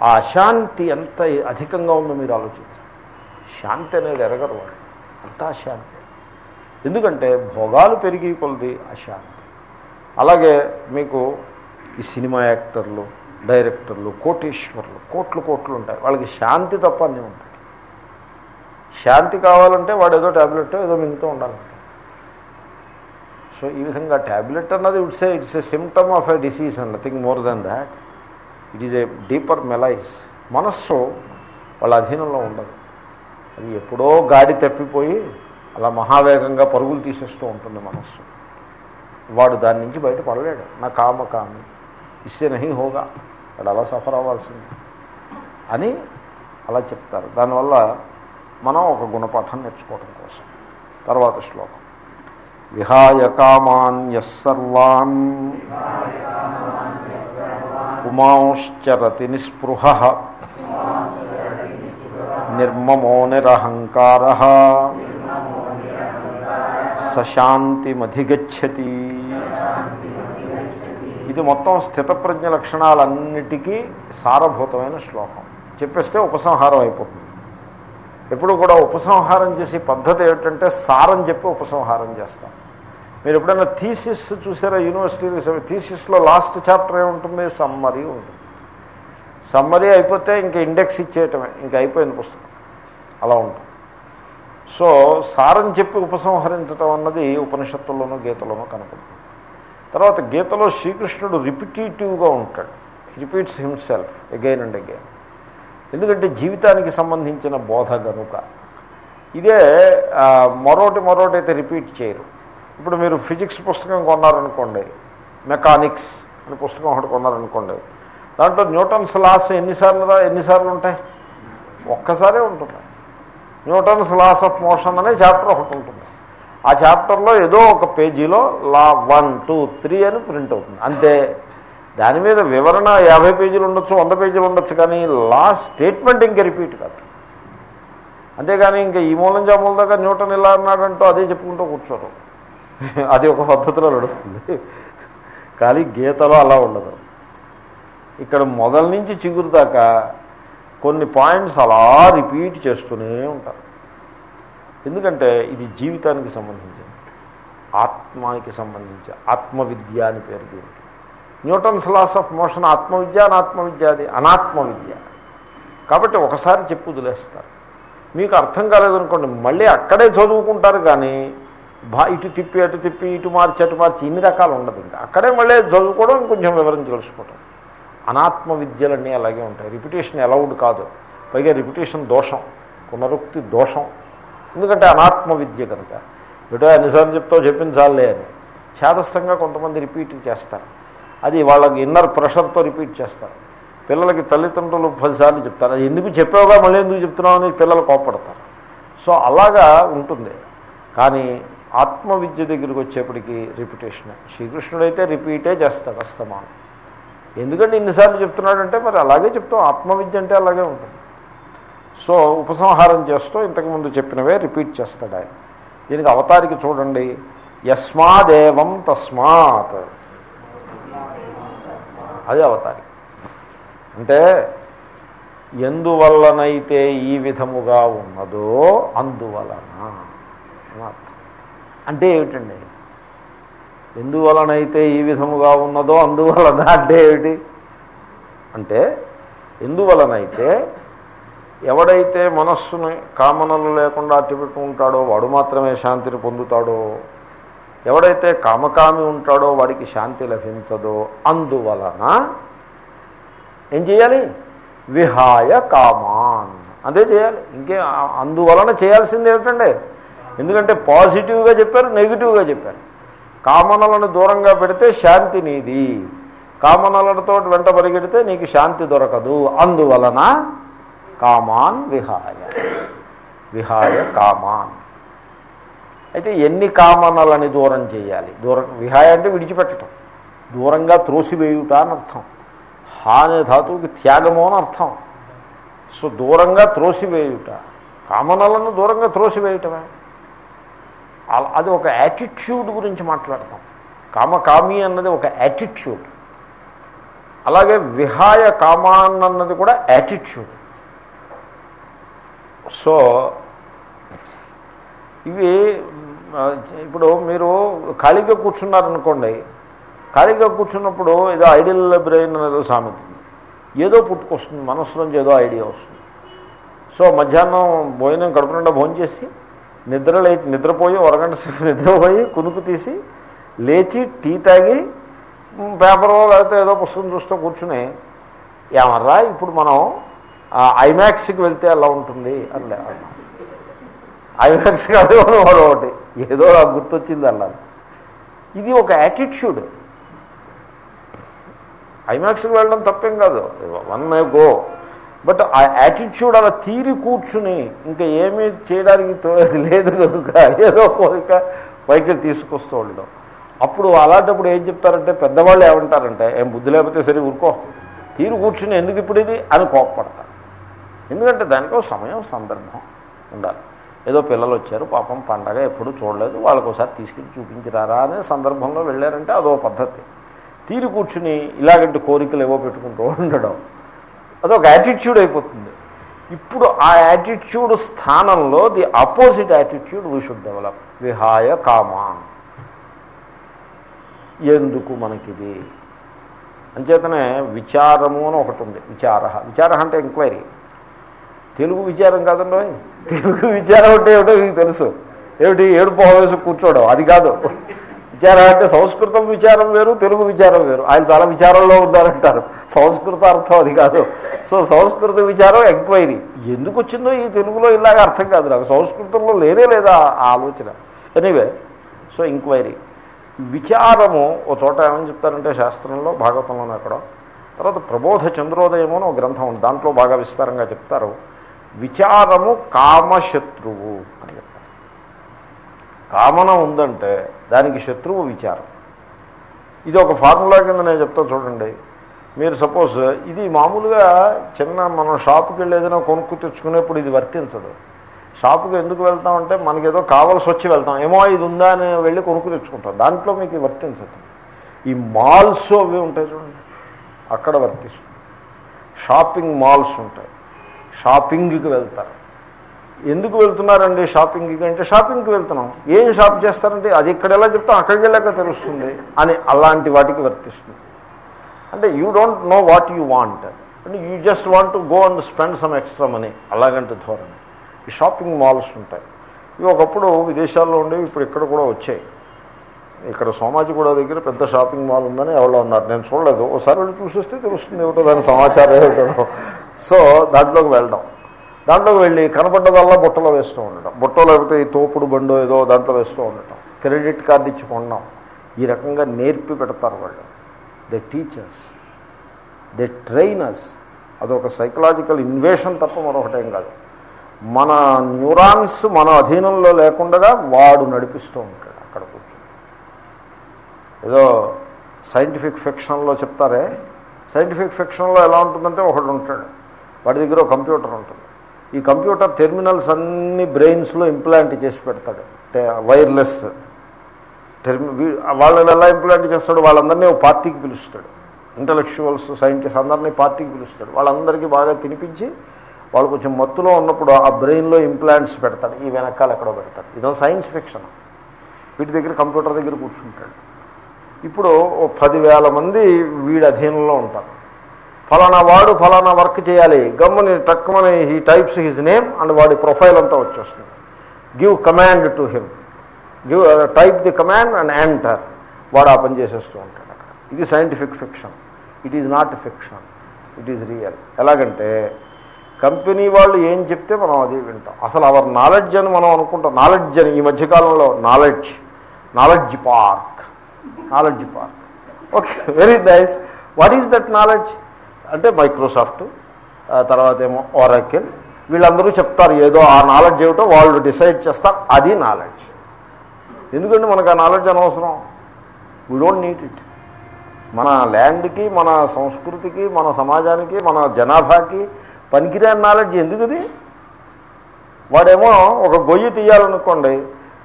ఆ అశాంతి ఎంత అధికంగా ఉందో మీరు ఆలోచించండి. శాంతి అనేది ఎరగరు వాళ్ళు. అంతా అశాంతి. ఎందుకంటే భోగాలు పెరిగి కొలది అశాంతి. అలాగే మీకు ఈ సినిమా యాక్టర్లు డైరెక్టర్లు కోటీశ్వర్లు కోట్లు కోట్లు ఉంటాయి. వాళ్ళకి శాంతి తప్ప అన్నీ ఉంటాయి. శాంతి కావాలంటే వాడు ఏదో ట్యాబ్లెట్ ఏదో మింగుతూ ఉండాలంటే. సో ఈ విధంగా ట్యాబ్లెట్ అన్నది it's it's a symptom of a disease and nothing more than that. It is a deeper malaise మనస్సు వాళ్ళ అధీనంలో ఉండదు. అది ఎప్పుడో గాడి తప్పిపోయి అలా మహావేగంగా పరుగులు తీసేస్తూ ఉంటుంది మనస్సు. వాడు దాని నుంచి బయటపడలేడు. నా కామ కామి ఇస్తే నహి హోగా వాడు అలా సఫర్ అవ్వాల్సింది అని అలా చెప్తారు. దానివల్ల మనం ఒక గుణపాఠం నేర్చుకోవడం కోసం. తర్వాత శ్లోకం. విహాయ కామాన్యసర్వాన్ పుమాంశ్చరతి నిస్పృహ నిర్మమో నిరహంకార సశాంతిమధిగచ్చతి ఇది మొత్తం స్థితప్రజ్ఞ లక్షణాలన్నిటికీ సారభూతమైన శ్లోకం. చెప్పేస్తే ఉపసంహారం అయిపోతుంది. ఎప్పుడు కూడా ఉపసంహారం చేసే పద్ధతి ఏమిటంటే సారం చెప్పి ఉపసంహారం చేస్తాం. మీరు ఎప్పుడైనా థీసిస్ చూసారా యూనివర్సిటీ థీసిస్లో లాస్ట్ చాప్టర్ ఏముంటుంది? సమ్మరీ ఉంటుంది. సమ్మరీ అయిపోతే ఇంకా ఇండెక్స్ ఇచ్చేయటమే. ఇంకా అయిపోయింది పుస్తకం. అలా ఉంటుంది. సో సారం చెప్పి ఉపసంహరించటం అన్నది ఉపనిషత్తుల్లోనూ గీతలోనూ కనపడుతుంది. తర్వాత గీతలో శ్రీకృష్ణుడు రిపిటేటివ్గా ఉంటాడు. Repeats himself again and again ఎందుకంటే జీవితానికి సంబంధించిన బోధ గనుక. ఇదే మరోటి మరోటి అయితే రిపీట్ చేయరు. ఇప్పుడు మీరు ఫిజిక్స్ పుస్తకం కొన్నారనుకోండి మెకానిక్స్ అని పుస్తకం ఒకటి కొన్నారనుకోండి దాంట్లో న్యూటన్స్ లాస్ ఎన్నిసార్లు ఎన్నిసార్లు ఉంటాయి ఒక్కసారే ఉంటుంది. న్యూటన్స్ లాస్ ఆఫ్ మోషన్ అనే చాప్టర్ ఒకటి ఉంటుంది. ఆ చాప్టర్లో ఏదో ఒక పేజీలో లా వన్ టూ త్రీ అని ప్రింట్ అవుతుంది. అంతే. దాని మీద వివరణ యాభై పేజీలు ఉండొచ్చు వంద పేజీలు ఉండొచ్చు కానీ లా స్టేట్మెంట్ ఇంక రిపీట్ కాదు. అంతేగాని ఇంకా ఈ మూలం నుంచి దాకా న్యూటన్ ఇలా అన్నాడంటూ అదే చెప్పుకుంటూ కూర్చోరు. అది ఒక పద్ధతిలో నడుస్తుంది. కానీ గీతలో అలా ఉండదు. ఇక్కడ మొదల నుంచి చిగురు దాకా కొన్ని పాయింట్స్ అలా రిపీట్ చేస్తూనే ఉంటారు. ఎందుకంటే ఇది జీవితానికి సంబంధించింది. ఆత్మానికి సంబంధించి ఆత్మవిద్య అని పేరు దీనికి. న్యూటన్స్ లాస్ ఆఫ్ మోషన్ ఆత్మవిద్య అనాత్మవిద్య అది అనాత్మవిద్య. కాబట్టి ఒకసారి చెప్పు వదిలేస్తారు. మీకు అర్థం కాలేదనుకోండి మళ్ళీ అక్కడే చదువుకుంటారు కానీ భా ఇటు తిప్పి అటు తిప్పి ఇటు మార్చి అటు మార్చి ఇన్ని రకాలు ఉండదు ఇంకా. అక్కడే మళ్ళీ చదువుకోవడం కొంచెం వివరం తెలుసుకోవడం అనాత్మ విద్యలన్నీ అలాగే ఉంటాయి. రిపిటేషన్ అలౌడ్ కాదు. పైగా రిపిటేషన్ దోషం పునరుక్తి దోషం. ఎందుకంటే అనాత్మ విద్య కనుక. ఏటో ఎన్నిసార్లు చెప్తావు చెప్పించాలే అని. చేతస్థంగా కొంతమంది రిపీట్ చేస్తారు. అది వాళ్ళకి ఇన్నర్ ప్రెషర్తో రిపీట్ చేస్తారు. పిల్లలకి తల్లిదండ్రులు పదిసార్లు చెప్తారు. అది ఎందుకు చెప్పావుగా మళ్ళీ ఎందుకు చెప్తున్నావు అని పిల్లలు కోపడతారు సో అలాగా ఉంటుంది. కానీ ఆత్మవిద్య దగ్గరికి వచ్చేప్పటికి రిపిటేషన్. శ్రీకృష్ణుడైతే రిపీటే చేస్తాడు అస్తమానం. ఎందుకంటే ఇన్నిసార్లు చెప్తున్నాడంటే మరి అలాగే చెప్తాం. ఆత్మవిద్య అంటే అలాగే ఉంటుంది. సో ఉపసంహారం చేస్తూ ఇంతకుముందు చెప్పినవే రిపీట్ చేస్తాడు ఆయన. దీనికి అవతారికి చూడండి. యస్మాదేవం తస్మాత్. అది అవతారి. అంటే ఎందువల్లనైతే ఈ విధముగా ఉన్నదో అందువలన. అని అర్థం. అంటే ఏమిటండి? ఎందువలనైతే ఈ విధముగా ఉన్నదో అందువలన అంటే ఏమిటి? అంటే ఎందువలనైతే ఎవడైతే మనస్సుని కామనలు లేకుండా అట్టిపెట్టుకుంటాడో వాడు మాత్రమే శాంతిని పొందుతాడో ఎవడైతే కామకామి ఉంటాడో వాడికి శాంతి లభించదో అందువలన ఏం చేయాలి? విహాయ కామాన్. అదే చేయాలి. ఇంకే అందువలన చేయాల్సింది ఏమిటండి ఎందుకంటే పాజిటివ్గా చెప్పారు నెగిటివ్గా చెప్పారు. కామనలను దూరంగా పెడితే శాంతి నీది. కామనలతో వెంట పరిగెడితే నీకు శాంతి దొరకదు. అందువలన కామాన్ విహాయ. విహాయ కామాన్. అయితే ఎన్ని కామనలని దూరం చేయాలి? దూరం విహాయ అంటే విడిచిపెట్టడం దూరంగా త్రోసివేయుట అని అర్థం. హాని ధాతువుకి త్యాగము అని అర్థం. సో దూరంగా త్రోసివేయుట. కామనలను దూరంగా త్రోసివేయటమే. అది ఒక యాటిట్యూడ్ గురించి మాట్లాడతాం. కామకామి అన్నది ఒక యాటిట్యూడ్ అలాగే విహాయ కామాన్ అన్నది కూడా యాటిట్యూడ్ సో ఇవి ఇప్పుడు మీరు ఖాళీగా కూర్చున్నారనుకోండి ఖాళీగా కూర్చున్నప్పుడు ఏదో ఐడియల్ బ్రెయిన్ అనేదో సామెత ఏదో పుట్టుకొస్తుంది మనసులోంచి ఏదో ఐడియా వస్తుంది. సో మధ్యాహ్నం భోజనం కడుపు నిండా భోజనం చేసి నిద్ర లేచి నిద్రపోయి ఒరగంట సేపు నిద్రపోయి కునుకు తీసి లేచి టీ తాగి మ్, పేపరో లేకపోతే ఏదో పుస్తకం చూస్తూ కూర్చుని ఏమర్రా ఇప్పుడు మనం ఐమాక్స్కి వెళ్తే అలా ఉంటుంది? అని లే- ఐమాక్స్ కాదు వాడు ఒకటి. ఏదో నాకు గుర్తొచ్చింది అన్నారు ఇది ఒక యాటిట్యూడ్. ఐమాక్స్కి వెళ్ళడం తప్పేం కాదు. One may go. బట్ ఆ యాటిట్యూడ్ అలా తీరి కూర్చుని ఇంకా ఏమీ చేయడానికి తో- లేదు కనుక ఏదో కోరిక పైకి తీసుకొస్తూ ఉండడం. అప్పుడు అలాంటప్పుడు ఏం చెప్తారంటే పెద్దవాళ్ళు ఏమంటారంటే ఏం బుద్ధి లేకపోతే సరే ఊరుకో. తీరు కూర్చుని ఎందుకు ఇప్పుడు ఇది? అని కోప్పడతారు. ఎందుకంటే దానికో సమయం సందర్భం ఉండాలి. ఏదో పిల్లలు వచ్చారు పాపం పండగ ఎప్పుడు చూడలేదు వాళ్ళకి ఒకసారి తీసుకెళ్ళి చూపించిరారా అనే సందర్భంలో వెళ్ళారంటే అదో పద్ధతి. తీరి కూర్చుని ఇలాగంటి కోరికలు ఏవో పెట్టుకుంటూ ఉండడం. అదొక యాటిట్యూడ్ అయిపోతుంది. ఇప్పుడు ఆ యాటిట్యూడ్ స్థానంలో the opposite attitude we should develop విహాయ కామాన్. ఎందుకు మనకిది? అంచేతనే విచారము అని ఒకటి ఉంది. విచార విచార అంటే ఎంక్వైరీ తెలుగు విచారం కాదండి? తెలుగు విచారం అంటే ఏమిటో మీకు తెలుసు. ఏమిటి? ఏడుపు వేసి కూర్చోవడం. అది కాదు. విచారం అంటే సంస్కృతం విచారం వేరు తెలుగు విచారం వేరు. ఆయన చాలా విచారంలో ఉన్నారంటారు. సంస్కృత అర్థం అది కాదు. సో సంస్కృత విచారం ఎంక్వైరీ. ఎందుకు వచ్చిందో ఈ తెలుగులో ఇలాగ అర్థం కాదు నాకు. సంస్కృతంలో లేనే లేదా ఆ ఆలోచన? ఎనీవే సో ఎంక్వైరీ విచారము ఓ చోట ఏమని చెప్తారంటే శాస్త్రంలో భాగవతంలోనే అక్కడ తర్వాత ప్రబోధ చంద్రోదయము అని ఒక గ్రంథం ఉంది. దాంట్లో బాగా విస్తారంగా చెప్తారు. విచారము కామశత్రువు. కామన ఉందంటే దానికి శత్రువు విచారం. ఇది ఒక ఫార్ములా కింద నేను చెప్తా చూడండి. మీరు సపోజ్ ఇది మామూలుగా చిన్న మనం షాపుకి వెళ్ళి ఏదైనా కొనుక్కు తెచ్చుకునేప్పుడు ఇది వర్తించదు. షాపుకి ఎందుకు వెళ్తామంటే మనకేదో కావాల్సి వచ్చి వెళ్తాం. ఏమో ఇది ఉందా అని వెళ్ళి కొనుక్కు తెచ్చుకుంటాం. దాంట్లో మీకు వర్తించదు. ఈ మాల్స్ అవి ఉంటాయి చూడండి. అక్కడ వర్తిస్తుంది. షాపింగ్ మాల్స్ ఉంటాయి. షాపింగ్కి వెళ్తారు. ఎందుకు వెళ్తున్నారండి షాపింగ్కి? అంటే షాపింగ్కి వెళ్తున్నాం. ఏం షాప్ చేస్తారంటే అది ఇక్కడ ఎలా చెప్తాం అక్కడికి వెళ్ళాక తెలుస్తుంది అని అలాంటి వాటికి వర్తిస్తుంది. అంటే you don't know what you want అంటే you just want to go and spend some extra money అలాగంటే ధోరణి. ఈ షాపింగ్ మాల్స్ ఉంటాయి. ఇవి ఒకప్పుడు విదేశాల్లో ఉండేవి ఇప్పుడు ఇక్కడ కూడా వచ్చాయి. ఇక్కడ సోమాజిగూడ దగ్గర పెద్ద షాపింగ్ మాల్ ఉందని ఎవరో ఉన్నారు నేను చూడలేదు. ఒకసారి వెళ్ళి చూసేస్తే తెలుస్తుంది ఏమిటో దాని సమాచారం ఏమిటో. సో దాంట్లోకి వెళ్ళడం దాంట్లోకి వెళ్ళి కనపడ్డదల్లా బుట్టలో వేస్తూ ఉండటం. బుట్టలో లేకపోతే ఈ తోపుడు బండో ఏదో దాంట్లో వేస్తూ ఉండటం. క్రెడిట్ కార్డు ఇచ్చి కొనడం. ఈ రకంగా నేర్పి పెడతారు వాళ్ళు. దే టీచర్స్ దే ట్రైనర్స్ అదొక సైకలాజికల్ ఇన్వేషన్ తప్ప మరొకటేం కాదు. మన న్యూరాన్స్ మన అధీనంలో లేకుండా వాడు నడిపిస్తూ ఉంటాడు అక్కడ కూర్చొని. ఏదో సైంటిఫిక్ ఫిక్షన్లో చెప్తారే? సైంటిఫిక్ ఫిక్షన్లో ఎలా ఉంటుందంటే ఒకడు ఉంటాడు. వాడి దగ్గర కంప్యూటర్ ఉంటుంది. ఈ కంప్యూటర్ టెర్మినల్స్ అన్ని బ్రెయిన్స్లో ఇంప్లాంట్ చేసి పెడతాడు. వైర్లెస్ టెర్మి వాళ్ళని ఎలా ఇంప్లాంట్ చేస్తాడు? వాళ్ళందరినీ ఒక పార్టీకి పిలుస్తాడు. ఇంటలెక్చువల్స్ సైంటిస్ట్ అందరినీ పార్టీకి పిలుస్తాడు. వాళ్ళందరికీ బాగా తినిపించి వాళ్ళు కొంచెం మత్తులో ఉన్నప్పుడు ఆ బ్రెయిన్లో ఇంప్లాంట్స్ పెడతాడు. ఈ వెనకాల ఎక్కడో పెడతాడు. ఇదో సైన్స్ ఫిక్షన్. వీటి దగ్గర కంప్యూటర్ దగ్గర కూర్చుంటాడు. ఇప్పుడు ఓ పదివేల మంది వీడి అధీనంలో ఉంటారు. ఫలానా వాడు ఫలానా వర్క్ చేయాలి. గమ్ముని టక్కుమని he types his name and వాడి ప్రొఫైల్ అంతా వచ్చేస్తుంది. Give command to him give type the command and enter వాడు ఆ పని చేసేస్తూ ఉంటాడు ఇది scientific fiction it is not fiction it is real ఎలాగంటే కంపెనీ వాళ్ళు ఏం చెప్తే మనం అది వింటాం. అసలు అవర్ నాలెడ్జ్ అని మనం అనుకుంటాం. నాలెడ్జ్ అని ఈ మధ్యకాలంలో knowledge knowledge park knowledge park okay very nice what is that knowledge అంటే మైక్రోసాఫ్ట్ తర్వాత ఏమో ఓరాకిల్ వీళ్ళందరూ చెప్తారు ఏదో ఆ నాలెడ్జ్ ఏమిటో వాళ్ళు డిసైడ్ చేస్తారు అది నాలెడ్జ్ ఎందుకంటే మనకు ఆ నాలెడ్జ్ అనవసరం. వీ డోంట్ నీడ్ ఇట్ మన ల్యాండ్కి మన సంస్కృతికి మన సమాజానికి మన జనాభాకి పనికిరాని నాలెడ్జ్ ఎందుకది వాడేమో ఒక గొయ్యి తీయాలనుకోండి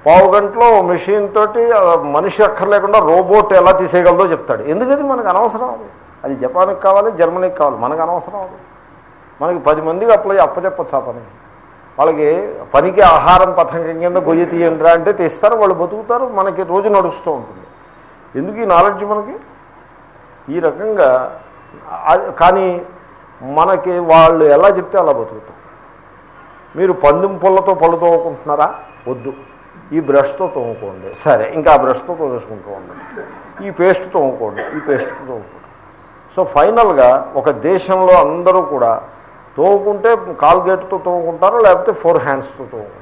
పావు గంటలో మెషిన్ తోటి మనిషి అక్కర్లేకుండా రోబోట్ ఎలా తీసేయగలదో చెప్తాడు. ఎందుకది మనకు అనవసరం? అది అది జపాన్కి కావాలి జర్మనీకి కావాలి మనకు అనవసరం అది. మనకి పది మందికి అప్లై అప్పచెప్పచ్చు ఆ పని. వాళ్ళకి పనికి ఆహారం పథకం కింద గొయ్యి తీయండిరా అంటే తీస్తారు వాళ్ళు బతుకుతారు మనకి రోజు నడుస్తూ ఉంటుంది. ఎందుకు ఈ నాలెడ్జ్ మనకి? ఈ రకంగా కానీ మనకి వాళ్ళు ఎలా చెప్తే అలా బతుకుతాం. మీరు పందెం పుల్లతో పళ్ళు తోముకుంటున్నారా? వద్దు. ఈ బ్రష్తో తోముకోండి. సరే ఇంకా ఆ బ్రష్తో తోమేసుకుంటూ ఉండండి. ఈ పేస్ట్ తోముకోండి. ఈ పేస్ట్తో తోముకోండి. సో ఫైనల్గా ఒక దేశంలో అందరూ కూడా తోగుకుంటే కాల్గేట్తో తోగుకుంటారు లేకపోతే ఫోర్ హ్యాండ్స్తో తోగుకుంటారు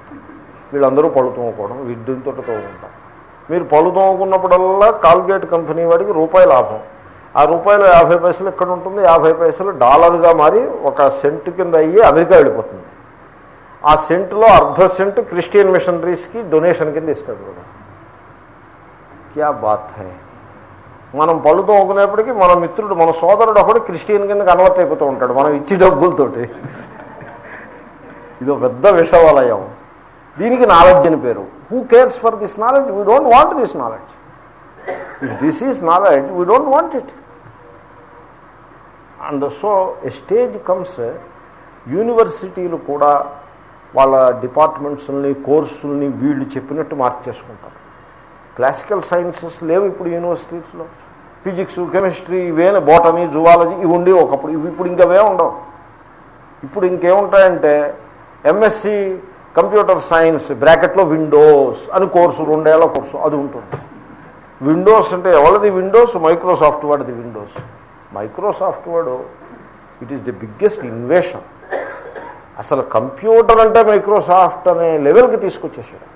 వీళ్ళందరూ పళ్ళు తోముకోవడం విద్యుత్తో తోగుకుంటారు మీరు పళ్ళు తోముకున్నప్పుడల్లా కాల్గేట్ కంపెనీ వాడికి రూపాయి లాభం. ఆ రూపాయలు యాభై పైసలు ఎక్కడ ఉంటుంది యాభై పైసలు డాలర్గా మారి ఒక సెంట్ కింద అయ్యి అమెరికా వెళ్ళిపోతుంది. ఆ సెంట్లో అర్ధ సెంట్ క్రిస్టియన్ మిషనరీస్కి డొనేషన్ కింద ఇస్తాడు కూడా క్యా బాత్ హై? మనం పళ్ళు తోముకునేప్పటికీ మన మిత్రుడు మన సోదరుడు ఒకడు క్రిస్టియన్ కింద కన్వర్ట్ అయిపోతూ ఉంటాడు మనం ఇచ్చి డబ్బులతోటి. ఇది ఒక పెద్ద విషవాలయం. దీనికి నాలెడ్జ్ అని పేరు. Who cares for this knowledge we don't want this knowledge if this is knowledge we don't want it and so a stage comes యూనివర్సిటీలు కూడా వాళ్ళ డిపార్ట్మెంట్స్ని కోర్సుల్ని వీళ్ళు చెప్పినట్టు మార్చేసుకుంటారు క్లాసికల్ సైన్సెస్ లేవు ఇప్పుడు యూనివర్సిటీస్లో ఫిజిక్స్ కెమిస్ట్రీ ఇవేనా బోటమీ జువాలజీ ఇవి ఉండి ఒకప్పుడు. ఇవి ఇప్పుడు ఇంకవే ఉండవు. ఇప్పుడు ఇంకేముంటాయంటే ఎంఎస్సి కంప్యూటర్ సైన్స్ బ్రాకెట్లో విండోస్ అని కోర్సు రెండేళ్ళ కోర్సు అది ఉంటుంది. విండోస్ అంటే ఎవరిది విండోస్ మైక్రోసాఫ్ట్ వాడిది విండోస్ మైక్రోసాఫ్ట్ వాడు it is the biggest innovation అసలు కంప్యూటర్ అంటే మైక్రోసాఫ్ట్ అనే లెవెల్కి తీసుకొచ్చేసాడు.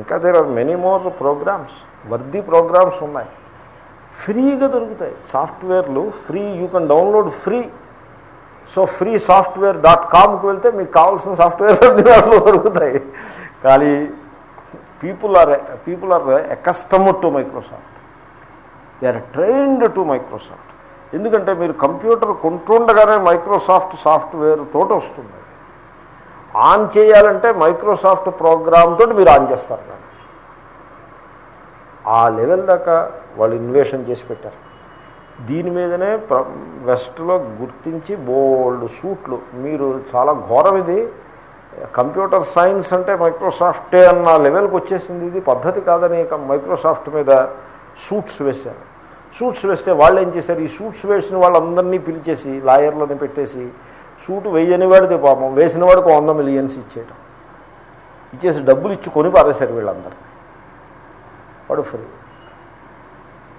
ఇంకా there are many more programs worthy programs ఉన్నాయి. ఫ్రీగా దొరుకుతాయి. సాఫ్ట్వేర్లు free you can download free so free software dot కామ్కి వెళ్తే మీకు కావాల్సిన సాఫ్ట్వేర్ దాంట్లో దొరుకుతాయి. కానీ people are people are accustomed to Microsoft they are trained to Microsoft ఎందుకంటే మీరు కంప్యూటర్ కొంటుండగానే మైక్రోసాఫ్ట్ సాఫ్ట్వేర్ తోటి వస్తుంది. ఆన్ చేయాలంటే మైక్రోసాఫ్ట్ ప్రోగ్రామ్ తోటి మీరు ఆన్ చేస్తారు దాన్ని. ఆ లెవెల్ దాకా వాళ్ళు ఇన్వేషన్ చేసి పెట్టారు. దీని మీదనే ప్ర- వెస్ట్లో గుర్తించి బోల్డ్ సూట్లు. మీరు చాలా ఘోరం ఇది. కంప్యూటర్ సైన్స్ అంటే మైక్రోసాఫ్టే అన్న లెవెల్కి వచ్చేసింది. ఇది పద్ధతి కాదని మైక్రోసాఫ్ట్ మీద సూట్స్ వేశారు. సూట్స్ వేస్తే వాళ్ళు ఏం చేశారు? ఈ సూట్స్ వేసిన వాళ్ళందరినీ పిలిచేసి లాయర్లని పెట్టేసి సూటు వేయని వాడితే పాపం వేసిన వాడికి వంద మిలియన్స్ ఇచ్చేయటం. ఇచ్చేసి డబ్బులు ఇచ్చి కొని పారేశారు వీళ్ళందరూ. వాడు ఫ్రీ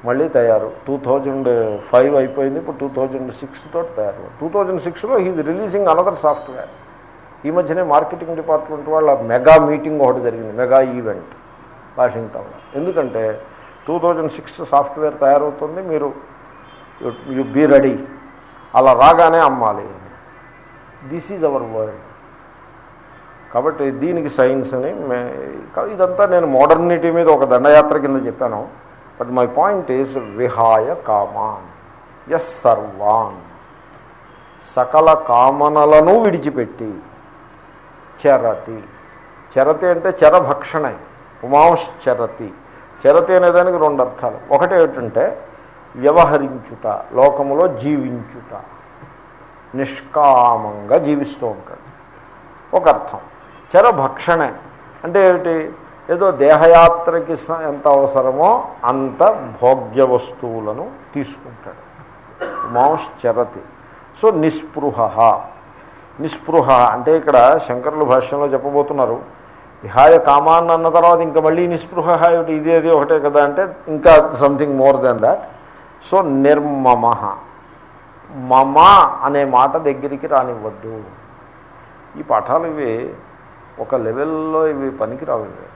మళ్ళీ తయారు. టూ థౌజండ్ ఫైవ్ అయిపోయింది ఇప్పుడు టూ థౌజండ్ సిక్స్ తోటి తయారు. టూ థౌజండ్ సిక్స్లో హీజ్ రిలీజింగ్ అనదర్ సాఫ్ట్వేర్ ఈ మధ్యనే మార్కెటింగ్ డిపార్ట్మెంట్ వాళ్ళ మెగా మీటింగ్ ఒకటి జరిగింది మెగా ఈవెంట్ వాషింగ్టన్లో ఎందుకంటే టూ థౌజండ్ సిక్స్ సాఫ్ట్వేర్ తయారవుతుంది మీరు యు బీ రెడీ అలా రాగానే అమ్మాలి. This is our world. కాబట్టి దీనికి సైన్స్ అని మే- కా- ఇదంతా నేను మోడర్నిటీ మీద ఒక దండయాత్ర కింద చెప్పాను. బట్ మై పాయింట్ ఈజ్ విహాయ కామాన్. ఎస్ సర్వాన్. సకల కామనలను విడిచిపెట్టి చరతి. చరతి అంటే చరభక్షణే ఉమాంశ్చరతి. చరతి అనేదానికి రెండు అర్థాలు. ఒకటి ఏమిటంటే వ్యవహరించుట లోకములో జీవించుట. నిష్కామంగా జీవిస్తూ ఉంటాడు. ఒక అర్థం చరభక్షణే. అంటే ఏమిటి? ఏదో దేహయాత్రకి ఎంత అవసరమో అంత భోగ్య వస్తువులను తీసుకుంటాడు. మాంశ్చరతి సో నిస్పృహ. నిస్పృహ అంటే ఇక్కడ శంకరుల భాష్యంలో చెప్పబోతున్నారు. విహాయ కామాన్ని అన్న తర్వాత ఇంకా మళ్ళీ నిస్పృహ ఏమిటి? ఇది అది ఒకటే కదా అంటే ఇంకా something more than that so నిర్మమ. మమ అనే మాట దగ్గరికి రానివ్వద్దు. ఈ పాఠాలు ఇవి ఒక లెవెల్లో ఇవి పనికిరావు ఇవి.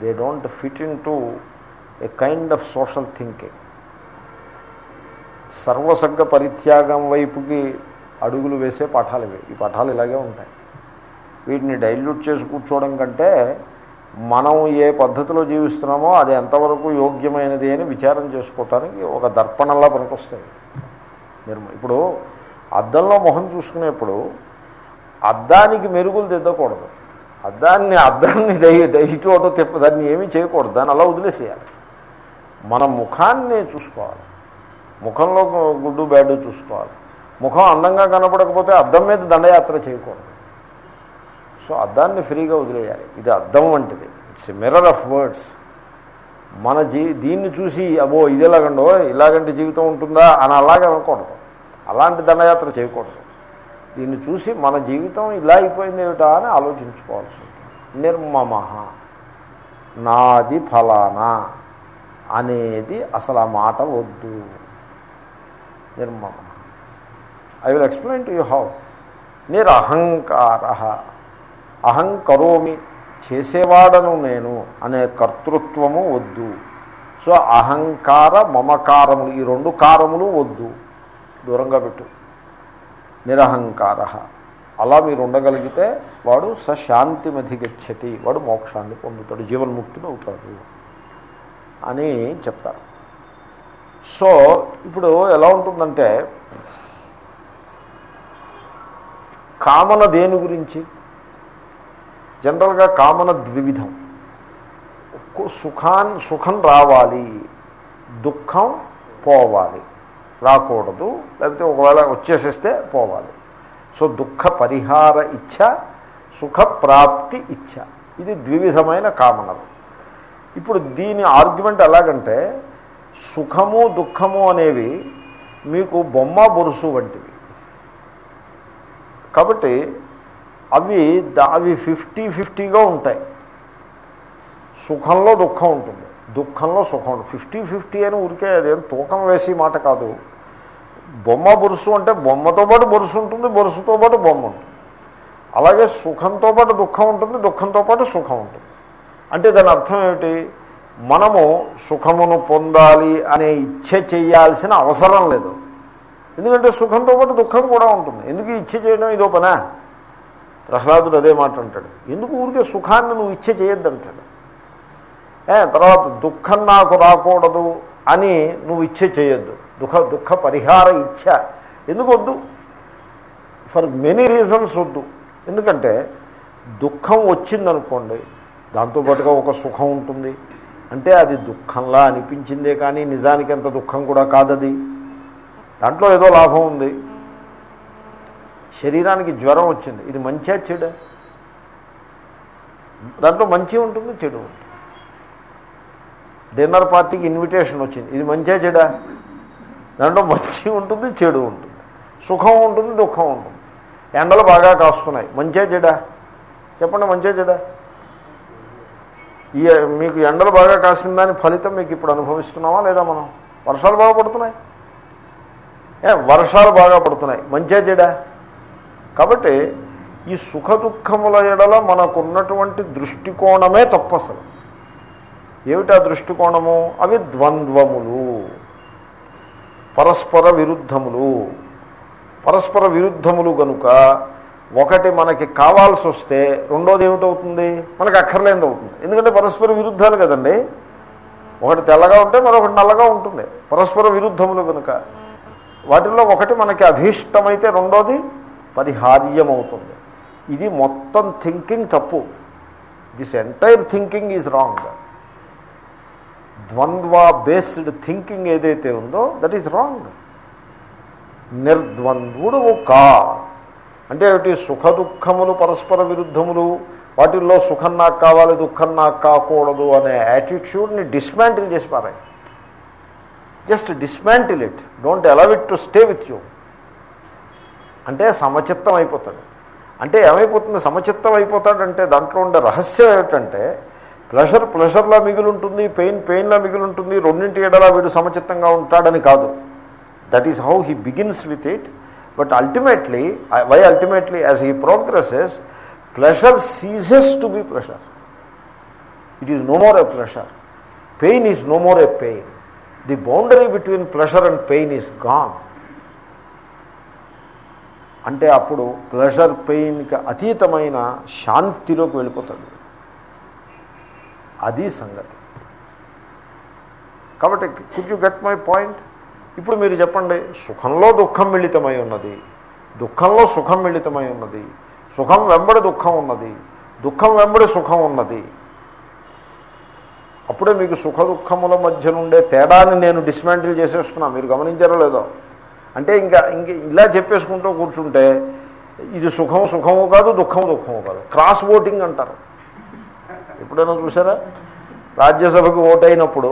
They don't fit into a kind of social thinking సర్వసగ్గ పరిత్యాగం వైపుకి అడుగులు వేసే పాఠాలు ఇవి. ఈ పాఠాలు ఇలాగే ఉంటాయి. వీటిని డైల్యూట్ చేసి కూర్చోవడం కంటే మనం ఏ పద్ధతిలో జీవిస్తున్నామో అది ఎంతవరకు యోగ్యమైనది అని విచారం చేసుకోవటానికి ఒక దర్పణంలా పనికొస్తాయి. నిర్మ ఇప్పుడు అద్దంలో మొహం చూసుకునేప్పుడు అద్దానికి మెరుగులు దిద్దకూడదు. అద్దాన్ని అద్దాన్ని దై దైటు తిప్ప దాన్ని ఏమీ చేయకూడదు. దాన్ని అలా వదిలేసేయాలి. మన ముఖాన్ని చూసుకోవాలి. ముఖంలో గుడ్డు బ్యాడ్ చూసుకోవాలి. ముఖం అందంగా కనపడకపోతే అద్దం మీద దండయాత్ర చేయకూడదు. సో అద్దాన్ని ఫ్రీగా వదిలేయాలి. ఇది అద్దం వంటిది. ఇట్స్ మిర్రర్ ఆఫ్ వర్డ్స్ మన జీ దీన్ని చూసి అబో ఇదేలాగండో ఇలాగంటే జీవితం ఉంటుందా అని అలాగే అనకూడదు. అలాంటి దండయాత్ర చేయకూడదు. దీన్ని చూసి మన జీవితం ఇలా అయిపోయింది ఏమిటా అని ఆలోచించుకోవాల్సి ఉంటుంది. నిర్మమ నాది ఫలానా అనేది అసలు ఆ మాట వద్దు. నిర్మమ I will explain to you how నిరహంకార. అహంకరోమి చేసేవాడను నేను అనే కర్తృత్వము వద్దు. సో అహంకార మమకారములు ఈ రెండు కారములు వద్దు. దూరంగా పెట్టు. నిరహంకార. అలా మీరు ఉండగలిగితే వాడు సశాంతిమధిగచ్చతి వాడు మోక్షాన్ని పొందుతాడు జీవన్ముక్తుడు అవుతాడు అని చెప్తారు. సో ఇప్పుడు ఎలా ఉంటుందంటే కామన దేని గురించి? జనరల్గా కామన ద్వివిధం. సుఖాన్ సుఖం రావాలి దుఃఖం పోవాలి. రాకూడదు లేకపోతే ఒకవేళ వచ్చేసేస్తే పోవాలి. సో దుఃఖ పరిహార ఇచ్ఛ సుఖ ప్రాప్తి ఇచ్ఛ ఇది ద్వివిధమైన కామనలు. ఇప్పుడు దీని ఆర్గ్యుమెంట్ ఎలాగంటే సుఖము దుఃఖము అనేవి మీకు బొమ్మ బొరుసు వంటివి. కాబట్టి అవి అవి ఫిఫ్టీ ఫిఫ్టీగా ఉంటాయి. సుఖంలో దుఃఖం ఉంటుంది. దుఃఖంలో సుఖం ఉంటుంది. ఫిఫ్టీ ఫిఫ్టీ అని ఊరికే అదేం తూకం వేసి మాట కాదు. బొమ్మ బొరుసు అంటే బొమ్మతో పాటు బొరుసు ఉంటుంది బొరుసుతో పాటు బొమ్మ ఉంటుంది. అలాగే సుఖంతో పాటు దుఃఖం ఉంటుంది దుఃఖంతో పాటు సుఖం ఉంటుంది. అంటే దాని అర్థం ఏమిటి? మనము సుఖమును పొందాలి అనే ఇచ్చ చేయాల్సిన అవసరం లేదు. ఎందుకంటే సుఖంతో పాటు దుఃఖం కూడా ఉంటుంది. ఎందుకు ఇచ్చ చేయడం ఇదో పనా? ప్రహ్లాదుడు అదే మాట అంటాడు. ఎందుకు ఊరికే సుఖాన్ని నువ్వు ఇచ్చే చేయొద్దంటాడు? తర్వాత దుఃఖం నాకు రాకూడదు అని నువ్వు ఇచ్చే చేయొద్దు. దుఃఖ దుఃఖ పరిహార ఇచ్చ. ఎందుకు వద్దు? ఫర్ మెనీ రీజన్స్ వద్దు. ఎందుకంటే దుఃఖం వచ్చిందనుకోండి దాంతోపాటుగా ఒక సుఖం ఉంటుంది. అంటే అది దుఃఖంలా అనిపించిందే కానీ నిజానికి ఎంత దుఃఖం కూడా కాదది. దాంట్లో ఏదో లాభం ఉంది. శరీరానికి జ్వరం వచ్చింది. ఇది మంచిగా చెడు? దాంట్లో మంచి ఉంటుంది చెడు ఉంటుంది. డిన్నర్ పార్టీకి ఇన్విటేషన్ వచ్చింది. ఇది మంచిగా చెడా? దాంట్లో మంచి ఉంటుంది చెడు ఉంటుంది. సుఖం ఉంటుంది దుఃఖం ఉంటుంది. ఎండలు బాగా కాస్తున్నాయి. మంచిగా చెడా? చెప్పండి మంచిగా చెడా? ఈ మీకు ఎండలు బాగా కాసిన దాని ఫలితం మీకు ఇప్పుడు అనుభవిస్తున్నామా లేదా మనం? వర్షాలు బాగా పడుతున్నాయి? ఏ వర్షాలు బాగా పడుతున్నాయి. మంచిగా చెడా? కాబట్టి ఈ సుఖ దుఃఖముల ఎడల మనకున్నటువంటి దృష్టికోణమే తప్పు అసలు ఏమిటా దృష్టికోణము? అవి ద్వంద్వములు పరస్పర విరుద్ధములు. పరస్పర విరుద్ధములు గనుక ఒకటి మనకి కావాల్సి వస్తే రెండోది ఏమిటవుతుంది మనకి అక్కర్లేనిది అవుతుంది ఎందుకంటే పరస్పర విరుద్ధాలు కదండి. ఒకటి తెల్లగా ఉంటే మరొకటి నల్లగా ఉంటుంది. పరస్పర విరుద్ధములు కనుక వాటిల్లో ఒకటి మనకి అభీష్టమైతే రెండోది పరిహార్యమవుతుంది ఇది మొత్తం థింకింగ్ తప్పు. This entire thinking is wrong ద్వంద్వ బేస్డ్ థింకింగ్ ఏదైతే ఉందో దట్ ఈజ్ రాంగ్ నిర్ద్వంద్వుడు కా అంటే ఏమిటి? సుఖ దుఃఖములు పరస్పర విరుద్ధములు వాటిల్లో సుఖం నాకు కావాలి దుఃఖం నాకు కాకూడదు అనే యాటిట్యూడ్ని డిస్మాంటిల్ చేసి పారాయి. Just dismantle it don't allow it to stay with you అంటే సమచిత్తం అయిపోతాడు. అంటే ఏమైపోతుంది? సమచిత్తం అయిపోతాడంటే దాంట్లో ఉండే రహస్యం ఏమిటంటే ప్లెషర్ ప్లెషర్లా మిగులుంటుంది పెయిన్ పెయిన్లా మిగులుంటుంది రెండింటి ఏడలా వీడు సమచిత్తంగా ఉంటాడని కాదు. That is how he begins with it but ultimately why ultimately as he progresses pleasure ceases to be pleasure it is no more a pleasure pain is no more a pain the boundary between pleasure and pain is gone అంటే అప్పుడు pleasure పెయిన్కి అతీతమైన శాంతిలోకి వెళ్ళిపోతాడు. అది సంగతి. కాబట్టి could you get my point ఇప్పుడు మీరు చెప్పండి సుఖంలో దుఃఖం మిళితమై ఉన్నది. దుఃఖంలో సుఖం మిళితమై ఉన్నది. సుఖం వెంబడి దుఃఖం ఉన్నది. దుఃఖం వెంబడి సుఖం ఉన్నది. అప్పుడే మీకు సుఖ దుఃఖముల మధ్య నుండే తేడాన్ని నేను డిస్మాంటిల్ చేసేస్తున్నా. మీరు గమనించారో లేదో? అంటే ఇంకా ఇంక ఇలా చెప్పేసుకుంటూ కూర్చుంటే ఇది సుఖం సుఖము కాదు దుఃఖం దుఃఖము కాదు. క్రాస్ ఓటింగ్ అంటారు. ఎప్పుడైనా చూసారా? రాజ్యసభకు ఓటు అయినప్పుడు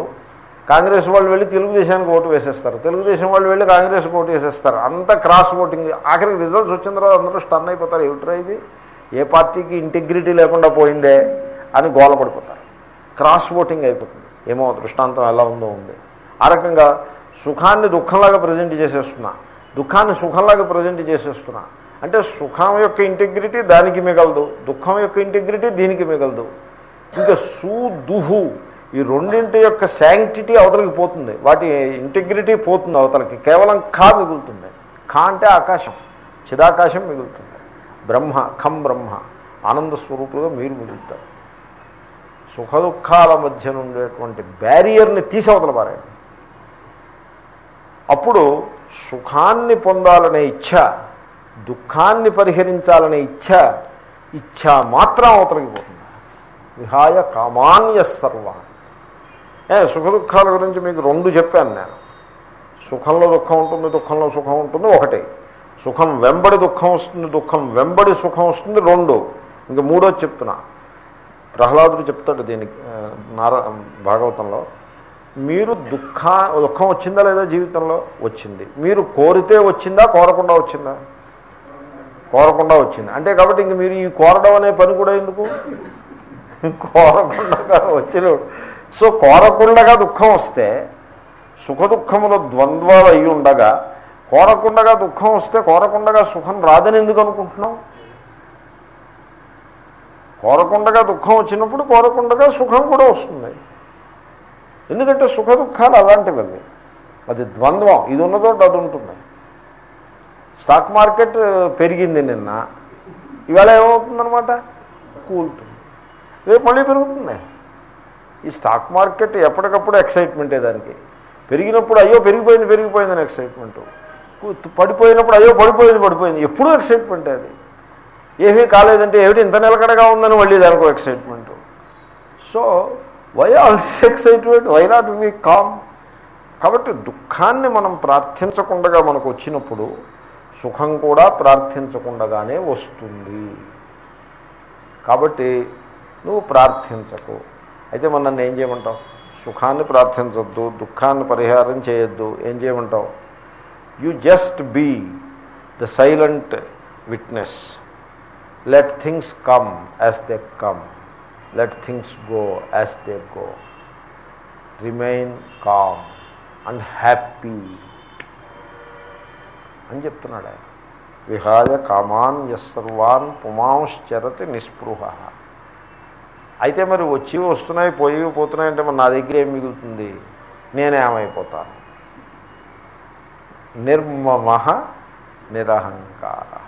కాంగ్రెస్ వాళ్ళు వెళ్ళి తెలుగుదేశానికి ఓటు వేసేస్తారు. తెలుగుదేశం వాళ్ళు వెళ్ళి కాంగ్రెస్కి ఓటు వేసేస్తారు. అంత క్రాస్ ఓటింగ్ ఆఖరికి రిజల్ట్స్ వచ్చిన తర్వాత అందరూ స్టన్ అయిపోతారు. ఏమిట్రా ఇది? ఏ పార్టీకి ఇంటిగ్రిటీ లేకుండా పోయిందే అని గోలపడిపోతారు క్రాస్ ఓటింగ్ అయిపోతుంది. ఏమో దృష్టాంతం ఎలా ఉందో ఉంది. ఆ రకంగా సుఖాన్ని దుఃఖంలాగా ప్రజెంట్ చేసేస్తున్నా. దుఃఖాన్ని సుఖంలాగా ప్రజెంట్ చేసేస్తున్నా. అంటే సుఖం యొక్క ఇంటిగ్రిటీ దానికి మిగలదు. దుఃఖం యొక్క ఇంటిగ్రిటీ దీనికి మిగలదు. ఇంకా సుదుహు ఈ రెండింటి యొక్క శాంక్టిటీ అవతలకి పోతుంది. వాటి ఇంటిగ్రిటీ పోతుంది అవతలకి. కేవలం ఖా మిగులుతుంది. ఖా అంటే ఆకాశం. చిదాకాశం మిగులుతుంది. బ్రహ్మ ఖం బ్రహ్మ ఆనంద స్వరూపులుగా మీరు మిగులుతారు. సుఖ దుఃఖాల మధ్య ఉండేటువంటి బ్యారియర్ని తీసి అవతల పారాయండి. అప్పుడు సుఖాన్ని పొందాలనే ఇచ్ఛ దుఃఖాన్ని పరిహరించాలనే ఇచ్ఛ ఇచ్ఛ మాత్రం అవతలిగిపోతుంది విహాయ కామాన్య సర్వ. సుఖ దుఃఖాల గురించి మీకు రెండు చెప్పాను నేను. సుఖంలో దుఃఖం ఉంటుంది దుఃఖంలో సుఖం ఉంటుంది ఒకటి. సుఖం వెంబడి దుఃఖం వస్తుంది దుఃఖం వెంబడి సుఖం వస్తుంది రెండు. ఇంకా మూడోది చెప్తున్నా. ప్రహ్లాదుడు చెప్తాడు దీనికి నార భాగవతంలో మీరు దుఃఖ దుఃఖం వచ్చిందా లేదా జీవితంలో? వచ్చింది. మీరు కోరితే వచ్చిందా? కోరకుండా వచ్చిందా? కోరకుండా వచ్చింది. అంటే కాబట్టి ఇంక మీరు ఈ కోరడం అనే పని కూడా ఎందుకు? కోరకుండా వచ్చిన సో కోరకుండగా దుఃఖం వస్తే సుఖ దుఃఖముల ద్వంద్వాలు అయి ఉండగా కోరకుండగా దుఃఖం వస్తే కోరకుండగా సుఖం రాదని ఎందుకు అనుకుంటున్నాం కోరకుండగా దుఃఖం వచ్చినప్పుడు కోరకుండగా సుఖం కూడా వస్తుంది. ఎందుకంటే సుఖ దుఃఖాలు అలాంటివి అవి అది ద్వంద్వం. ఇది ఉన్నదో అది ఉంటుంది. స్టాక్ మార్కెట్ పెరిగింది నిన్న. ఇవాళ ఏమవుతుందనమాట కూలుతుంది. రేపు మళ్ళీ పెరుగుతుంది. ఈ స్టాక్ మార్కెట్ ఎప్పటికప్పుడు ఎక్సైట్మెంటే దానికి. పెరిగినప్పుడు అయ్యో పెరిగిపోయింది పెరిగిపోయిందని ఎక్సైట్మెంట్ పడిపోయినప్పుడు అయ్యో పడిపోయింది పడిపోయింది. ఎప్పుడూ ఎక్సైట్మెంట్ అది. ఏమీ కాలేదంటే ఏమిటి ఇంత నిలకడగా ఉందని మళ్ళీ దానికో excitement so why all excitement why not we calm? కాబట్టి దుఃఖాన్ని మనం ప్రార్థించకుండా మనకు వచ్చినప్పుడు సుఖం కూడా ప్రార్థించకుండానే వస్తుంది. కాబట్టి నువ్వు ప్రార్థించకు. అయితే మన నన్ను ఏం చేయమంటావు? సుఖాన్ని ప్రార్థించొద్దు దుఃఖాన్ని పరిహారం చేయొద్దు ఏం చేయమంటావు? You just be the silent witness let things come as they come let things go as they go remain calm and happy అని చెప్తున్నాడు ఆయన. విహాయ కామాన్ యస్సర్వాన్ పుమాంశ్చరతి నిస్పృహ. అయితే మరి వచ్చి వస్తున్నాయి పోయి పోతున్నాయి అంటే మరి నా దగ్గర ఏం మిగులుతుంది? నేనేమైపోతాను నిర్మమ నిరహంకార.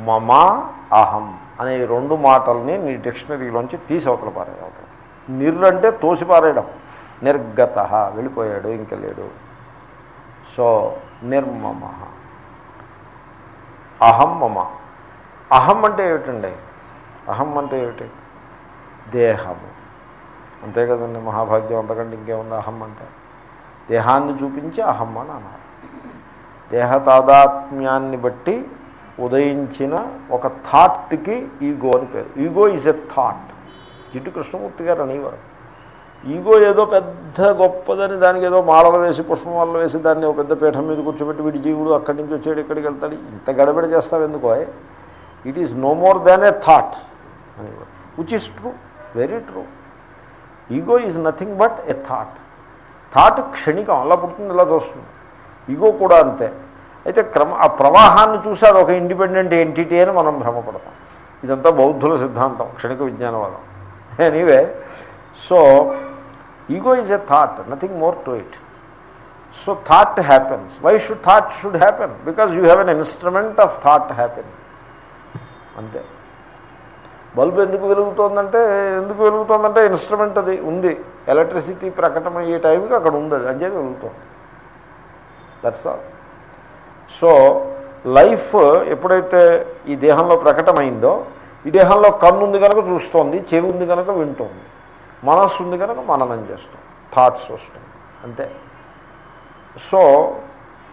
మమా అహం. అనే రెండు మాటల్ని నీ డిక్షనరీలోంచి తీసి అవతల పారేయవుతాం అంటే తోసిపారేయడం నిర్గత వెళ్ళిపోయాడు ఇంక లేడు సో నిర్మమ. అహం మమ. అహం అంటే ఏమిటండి? అహం అంటే ఏమిటి? దేహము. అంతే కదండి మహాభాగ్యం అంతకంటే ఇంకేముంది అహం అంటే? దేహాన్ని చూపించి అహం అని అన్నారు. దేహ తాదాత్మ్యాన్ని బట్టి ఉదయించిన ఒక థాట్కి ఈగో అని పేరు. Ego is a thought. Jiddu Krishnamurti గారు అనేవారు. ఈగో ఏదో పెద్ద గొప్పదని దానికి ఏదో మాలలు వేసి పుష్పమాలలు వేసి దాన్ని ఒక పెద్ద పీఠం మీద కూర్చోబెట్టి వీడి జీవుడు అక్కడి నుంచి వచ్చాడు ఇక్కడికి వెళ్తాడు? ఇంత గడబడి చేస్తావు ఎందుకో it is no more than a thought అనేవారు. Which is true very true ego is nothing but a thought thought క్షణికం. అలా పుడుతుంది ఇలా చూస్తుంది ఈగో కూడా అంతే. అయితే క్రమ ఆ ప్రవాహాన్ని చూసారు ఒక ఇండిపెండెంట్ ఎంటిటీ అని మనం భ్రమపడతాం. ఇదంతా బౌద్ధుల సిద్ధాంతం క్షణిక విజ్ఞానవాదం. Anyway so ego is a thought nothing more to it so thought happens why should thought should happen because you have an instrument of thought happen అంతే. బల్బు ఎందుకు వెలుగుతోందంటే ఎందుకు వెలుగుతోందంటే ఇన్స్ట్రుమెంట్ అది ఉంది. ఎలక్ట్రిసిటీ ప్రకటమయ్యే టైంకి అక్కడ ఉంది అది అంచేది వెలుగుతోంది. దట్స్ ఆల్ సో లైఫ్ ఎప్పుడైతే ఈ దేహంలో ప్రకటమైందో ఈ దేహంలో కన్ను ఉంది కనుక చూస్తోంది చెవి ఉంది కనుక వింటోంది మనస్సు ఉంది కనుక మననం చేస్తాం థాట్స్ వస్తుంది అంతే. సో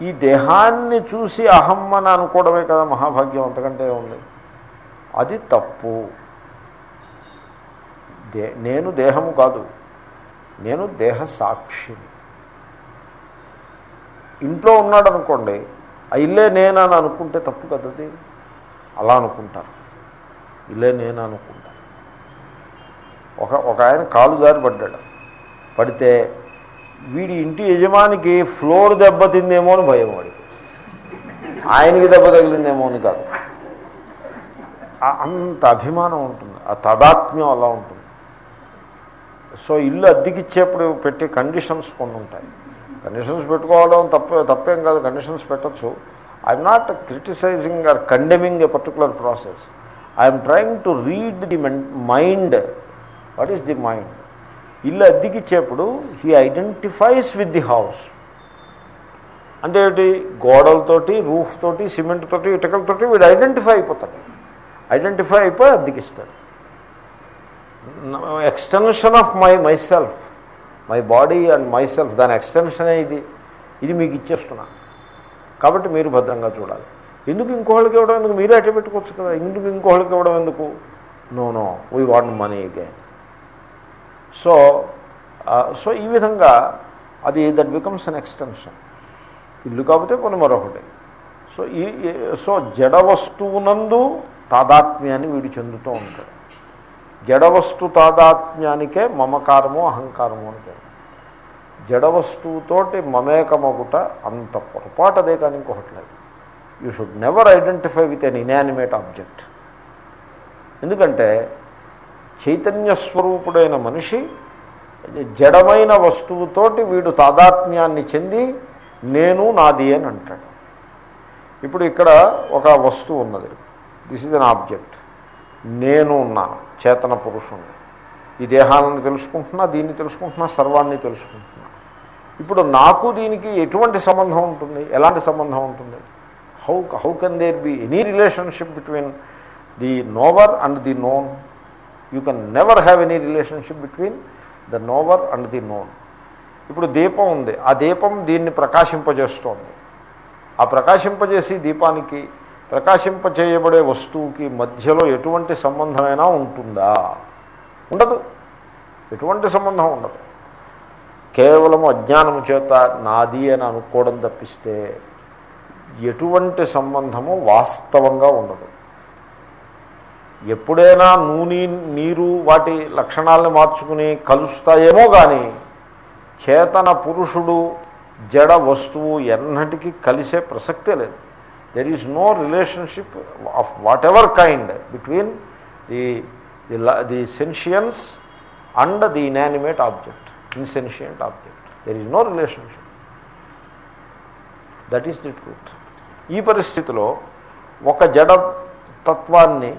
ఈ దేహాన్ని చూసి అహం అని అనుకోవడమే కదా మహాభాగ్యం అంతకంటే ఉంది అది తప్పు. దే నేను దేహము కాదు నేను దేహ సాక్షిని. ఇంట్లో ఉన్నాడు అనుకోండి ఆ ఇల్లే నేనని అనుకుంటే తప్పు కదది అలా అనుకుంటారు. ఇల్లే నేను అనుకుంటాను ఒక ఒక ఆయన కాలు జారి పడ్డాడు. పడితే వీడి ఇంటి యజమానికి ఫ్లోర్ దెబ్బతిందేమో అని భయం వాడికి ఆయనకి దెబ్బ తగిలిందేమో అని కాదు. అంత అభిమానం ఉంటుంది. ఆ తదాత్మ్యం అలా ఉంటుంది. సో ఇల్లు అద్దెకిచ్చేప్పుడు పెట్టే కండిషన్స్ కొన్ని ఉంటాయి. కండిషన్స్ పెట్టుకోవడం తప్ప తప్పేం కాదు కండిషన్స్ పెట్టచ్చు. I'm not criticizing or condemning a particular process I'm trying to read the mind what is the mind ఇల్లు అద్దెకిచ్చేప్పుడు he identifies with the house అంటే ఏంటి? గోడలతోటి రూఫ్ తోటి సిమెంట్ తోటి ఇటుకలతోటి వీడు ఐడెంటిఫై అయిపోతాడు. ఐడెంటిఫై అయిపోయి అద్దెకిస్తాడు. Extension of my my self my body and my self దాని ఎక్స్టెన్షనే ఇది. ఇది మీకు ఇచ్చేస్తున్నా. కాబట్టి మీరు భద్రంగా చూడాలి. ఎందుకు ఇంకోళ్ళకి ఇవ్వడం ఎందుకు? మీరే అట్ట పెట్టుకోవచ్చు కదా. ఎందుకు ఇంకోళ్ళకి ఇవ్వడం ఎందుకు? No no we want money again so so ఈ విధంగా అది దట్ బికమ్స్ అన్ ఎక్స్టెన్షన్ ఇల్లు కాకపోతే కొన్ని మరొకటి. సో ఈ సో జడ వస్తువునందు తాదాత్మ్యాన్ని వీడు చెందుతూ ఉంటాడు. జడవస్తు తాదాత్మ్యానికే మమకారము అహంకారము అని పేరు. జడవస్తువుతోటి మమేకమగుట అంత పొరపాటు అదే కానీ ఇంకొకటి లేదు. You should never identify with an inanimate object ఎందుకంటే చైతన్య స్వరూపుడైన మనిషి జడమైన వస్తువుతోటి వీడు తాదాత్మ్యాన్ని చెంది నేను నాది అని అంటాడు. ఇప్పుడు ఇక్కడ ఒక వస్తువు ఉన్నది. దిస్ ఇస్ అన్ ఆబ్జెక్ట్ నేను ఉన్నాను చేతన పురుషుణ్ణి. ఈ దేహాలను తెలుసుకుంటున్నా దీన్ని తెలుసుకుంటున్నా సర్వాన్ని తెలుసుకుంటున్నా. ఇప్పుడు నాకు దీనికి ఎటువంటి సంబంధం ఉంటుంది? ఎలాంటి సంబంధం ఉంటుంది? How how can there be any relationship between the knower and the known you can never have any relationship between the knower and the known ఇప్పుడు దీపం ఉంది. ఆ దీపం దీన్ని ప్రకాశింపజేస్తోంది. ఆ ప్రకాశింపజేసి దీపానికి ప్రకాశింపచేయబడే వస్తువుకి మధ్యలో ఎటువంటి సంబంధమైనా ఉంటుందా? ఉండదు. ఎటువంటి సంబంధం ఉండదు. కేవలం అజ్ఞానము చేత నాది అని అనుకోవడం తప్పిస్తే ఎటువంటి సంబంధము వాస్తవంగా ఉండదు. ఎప్పుడైనా నూనె నీరు వాటి లక్షణాలను మార్చుకుని కలుస్తాయేమో కానీ చేతన పురుషుడు జడ వస్తువు ఎన్నటికీ కలిసే ప్రసక్తే లేదు. There is no relationship of whatever kind between the the sentience and the inanimate object insentient object there is no relationship that is the truth ఈ పరిస్థితిలో ఒక జడ తత్వాన్ని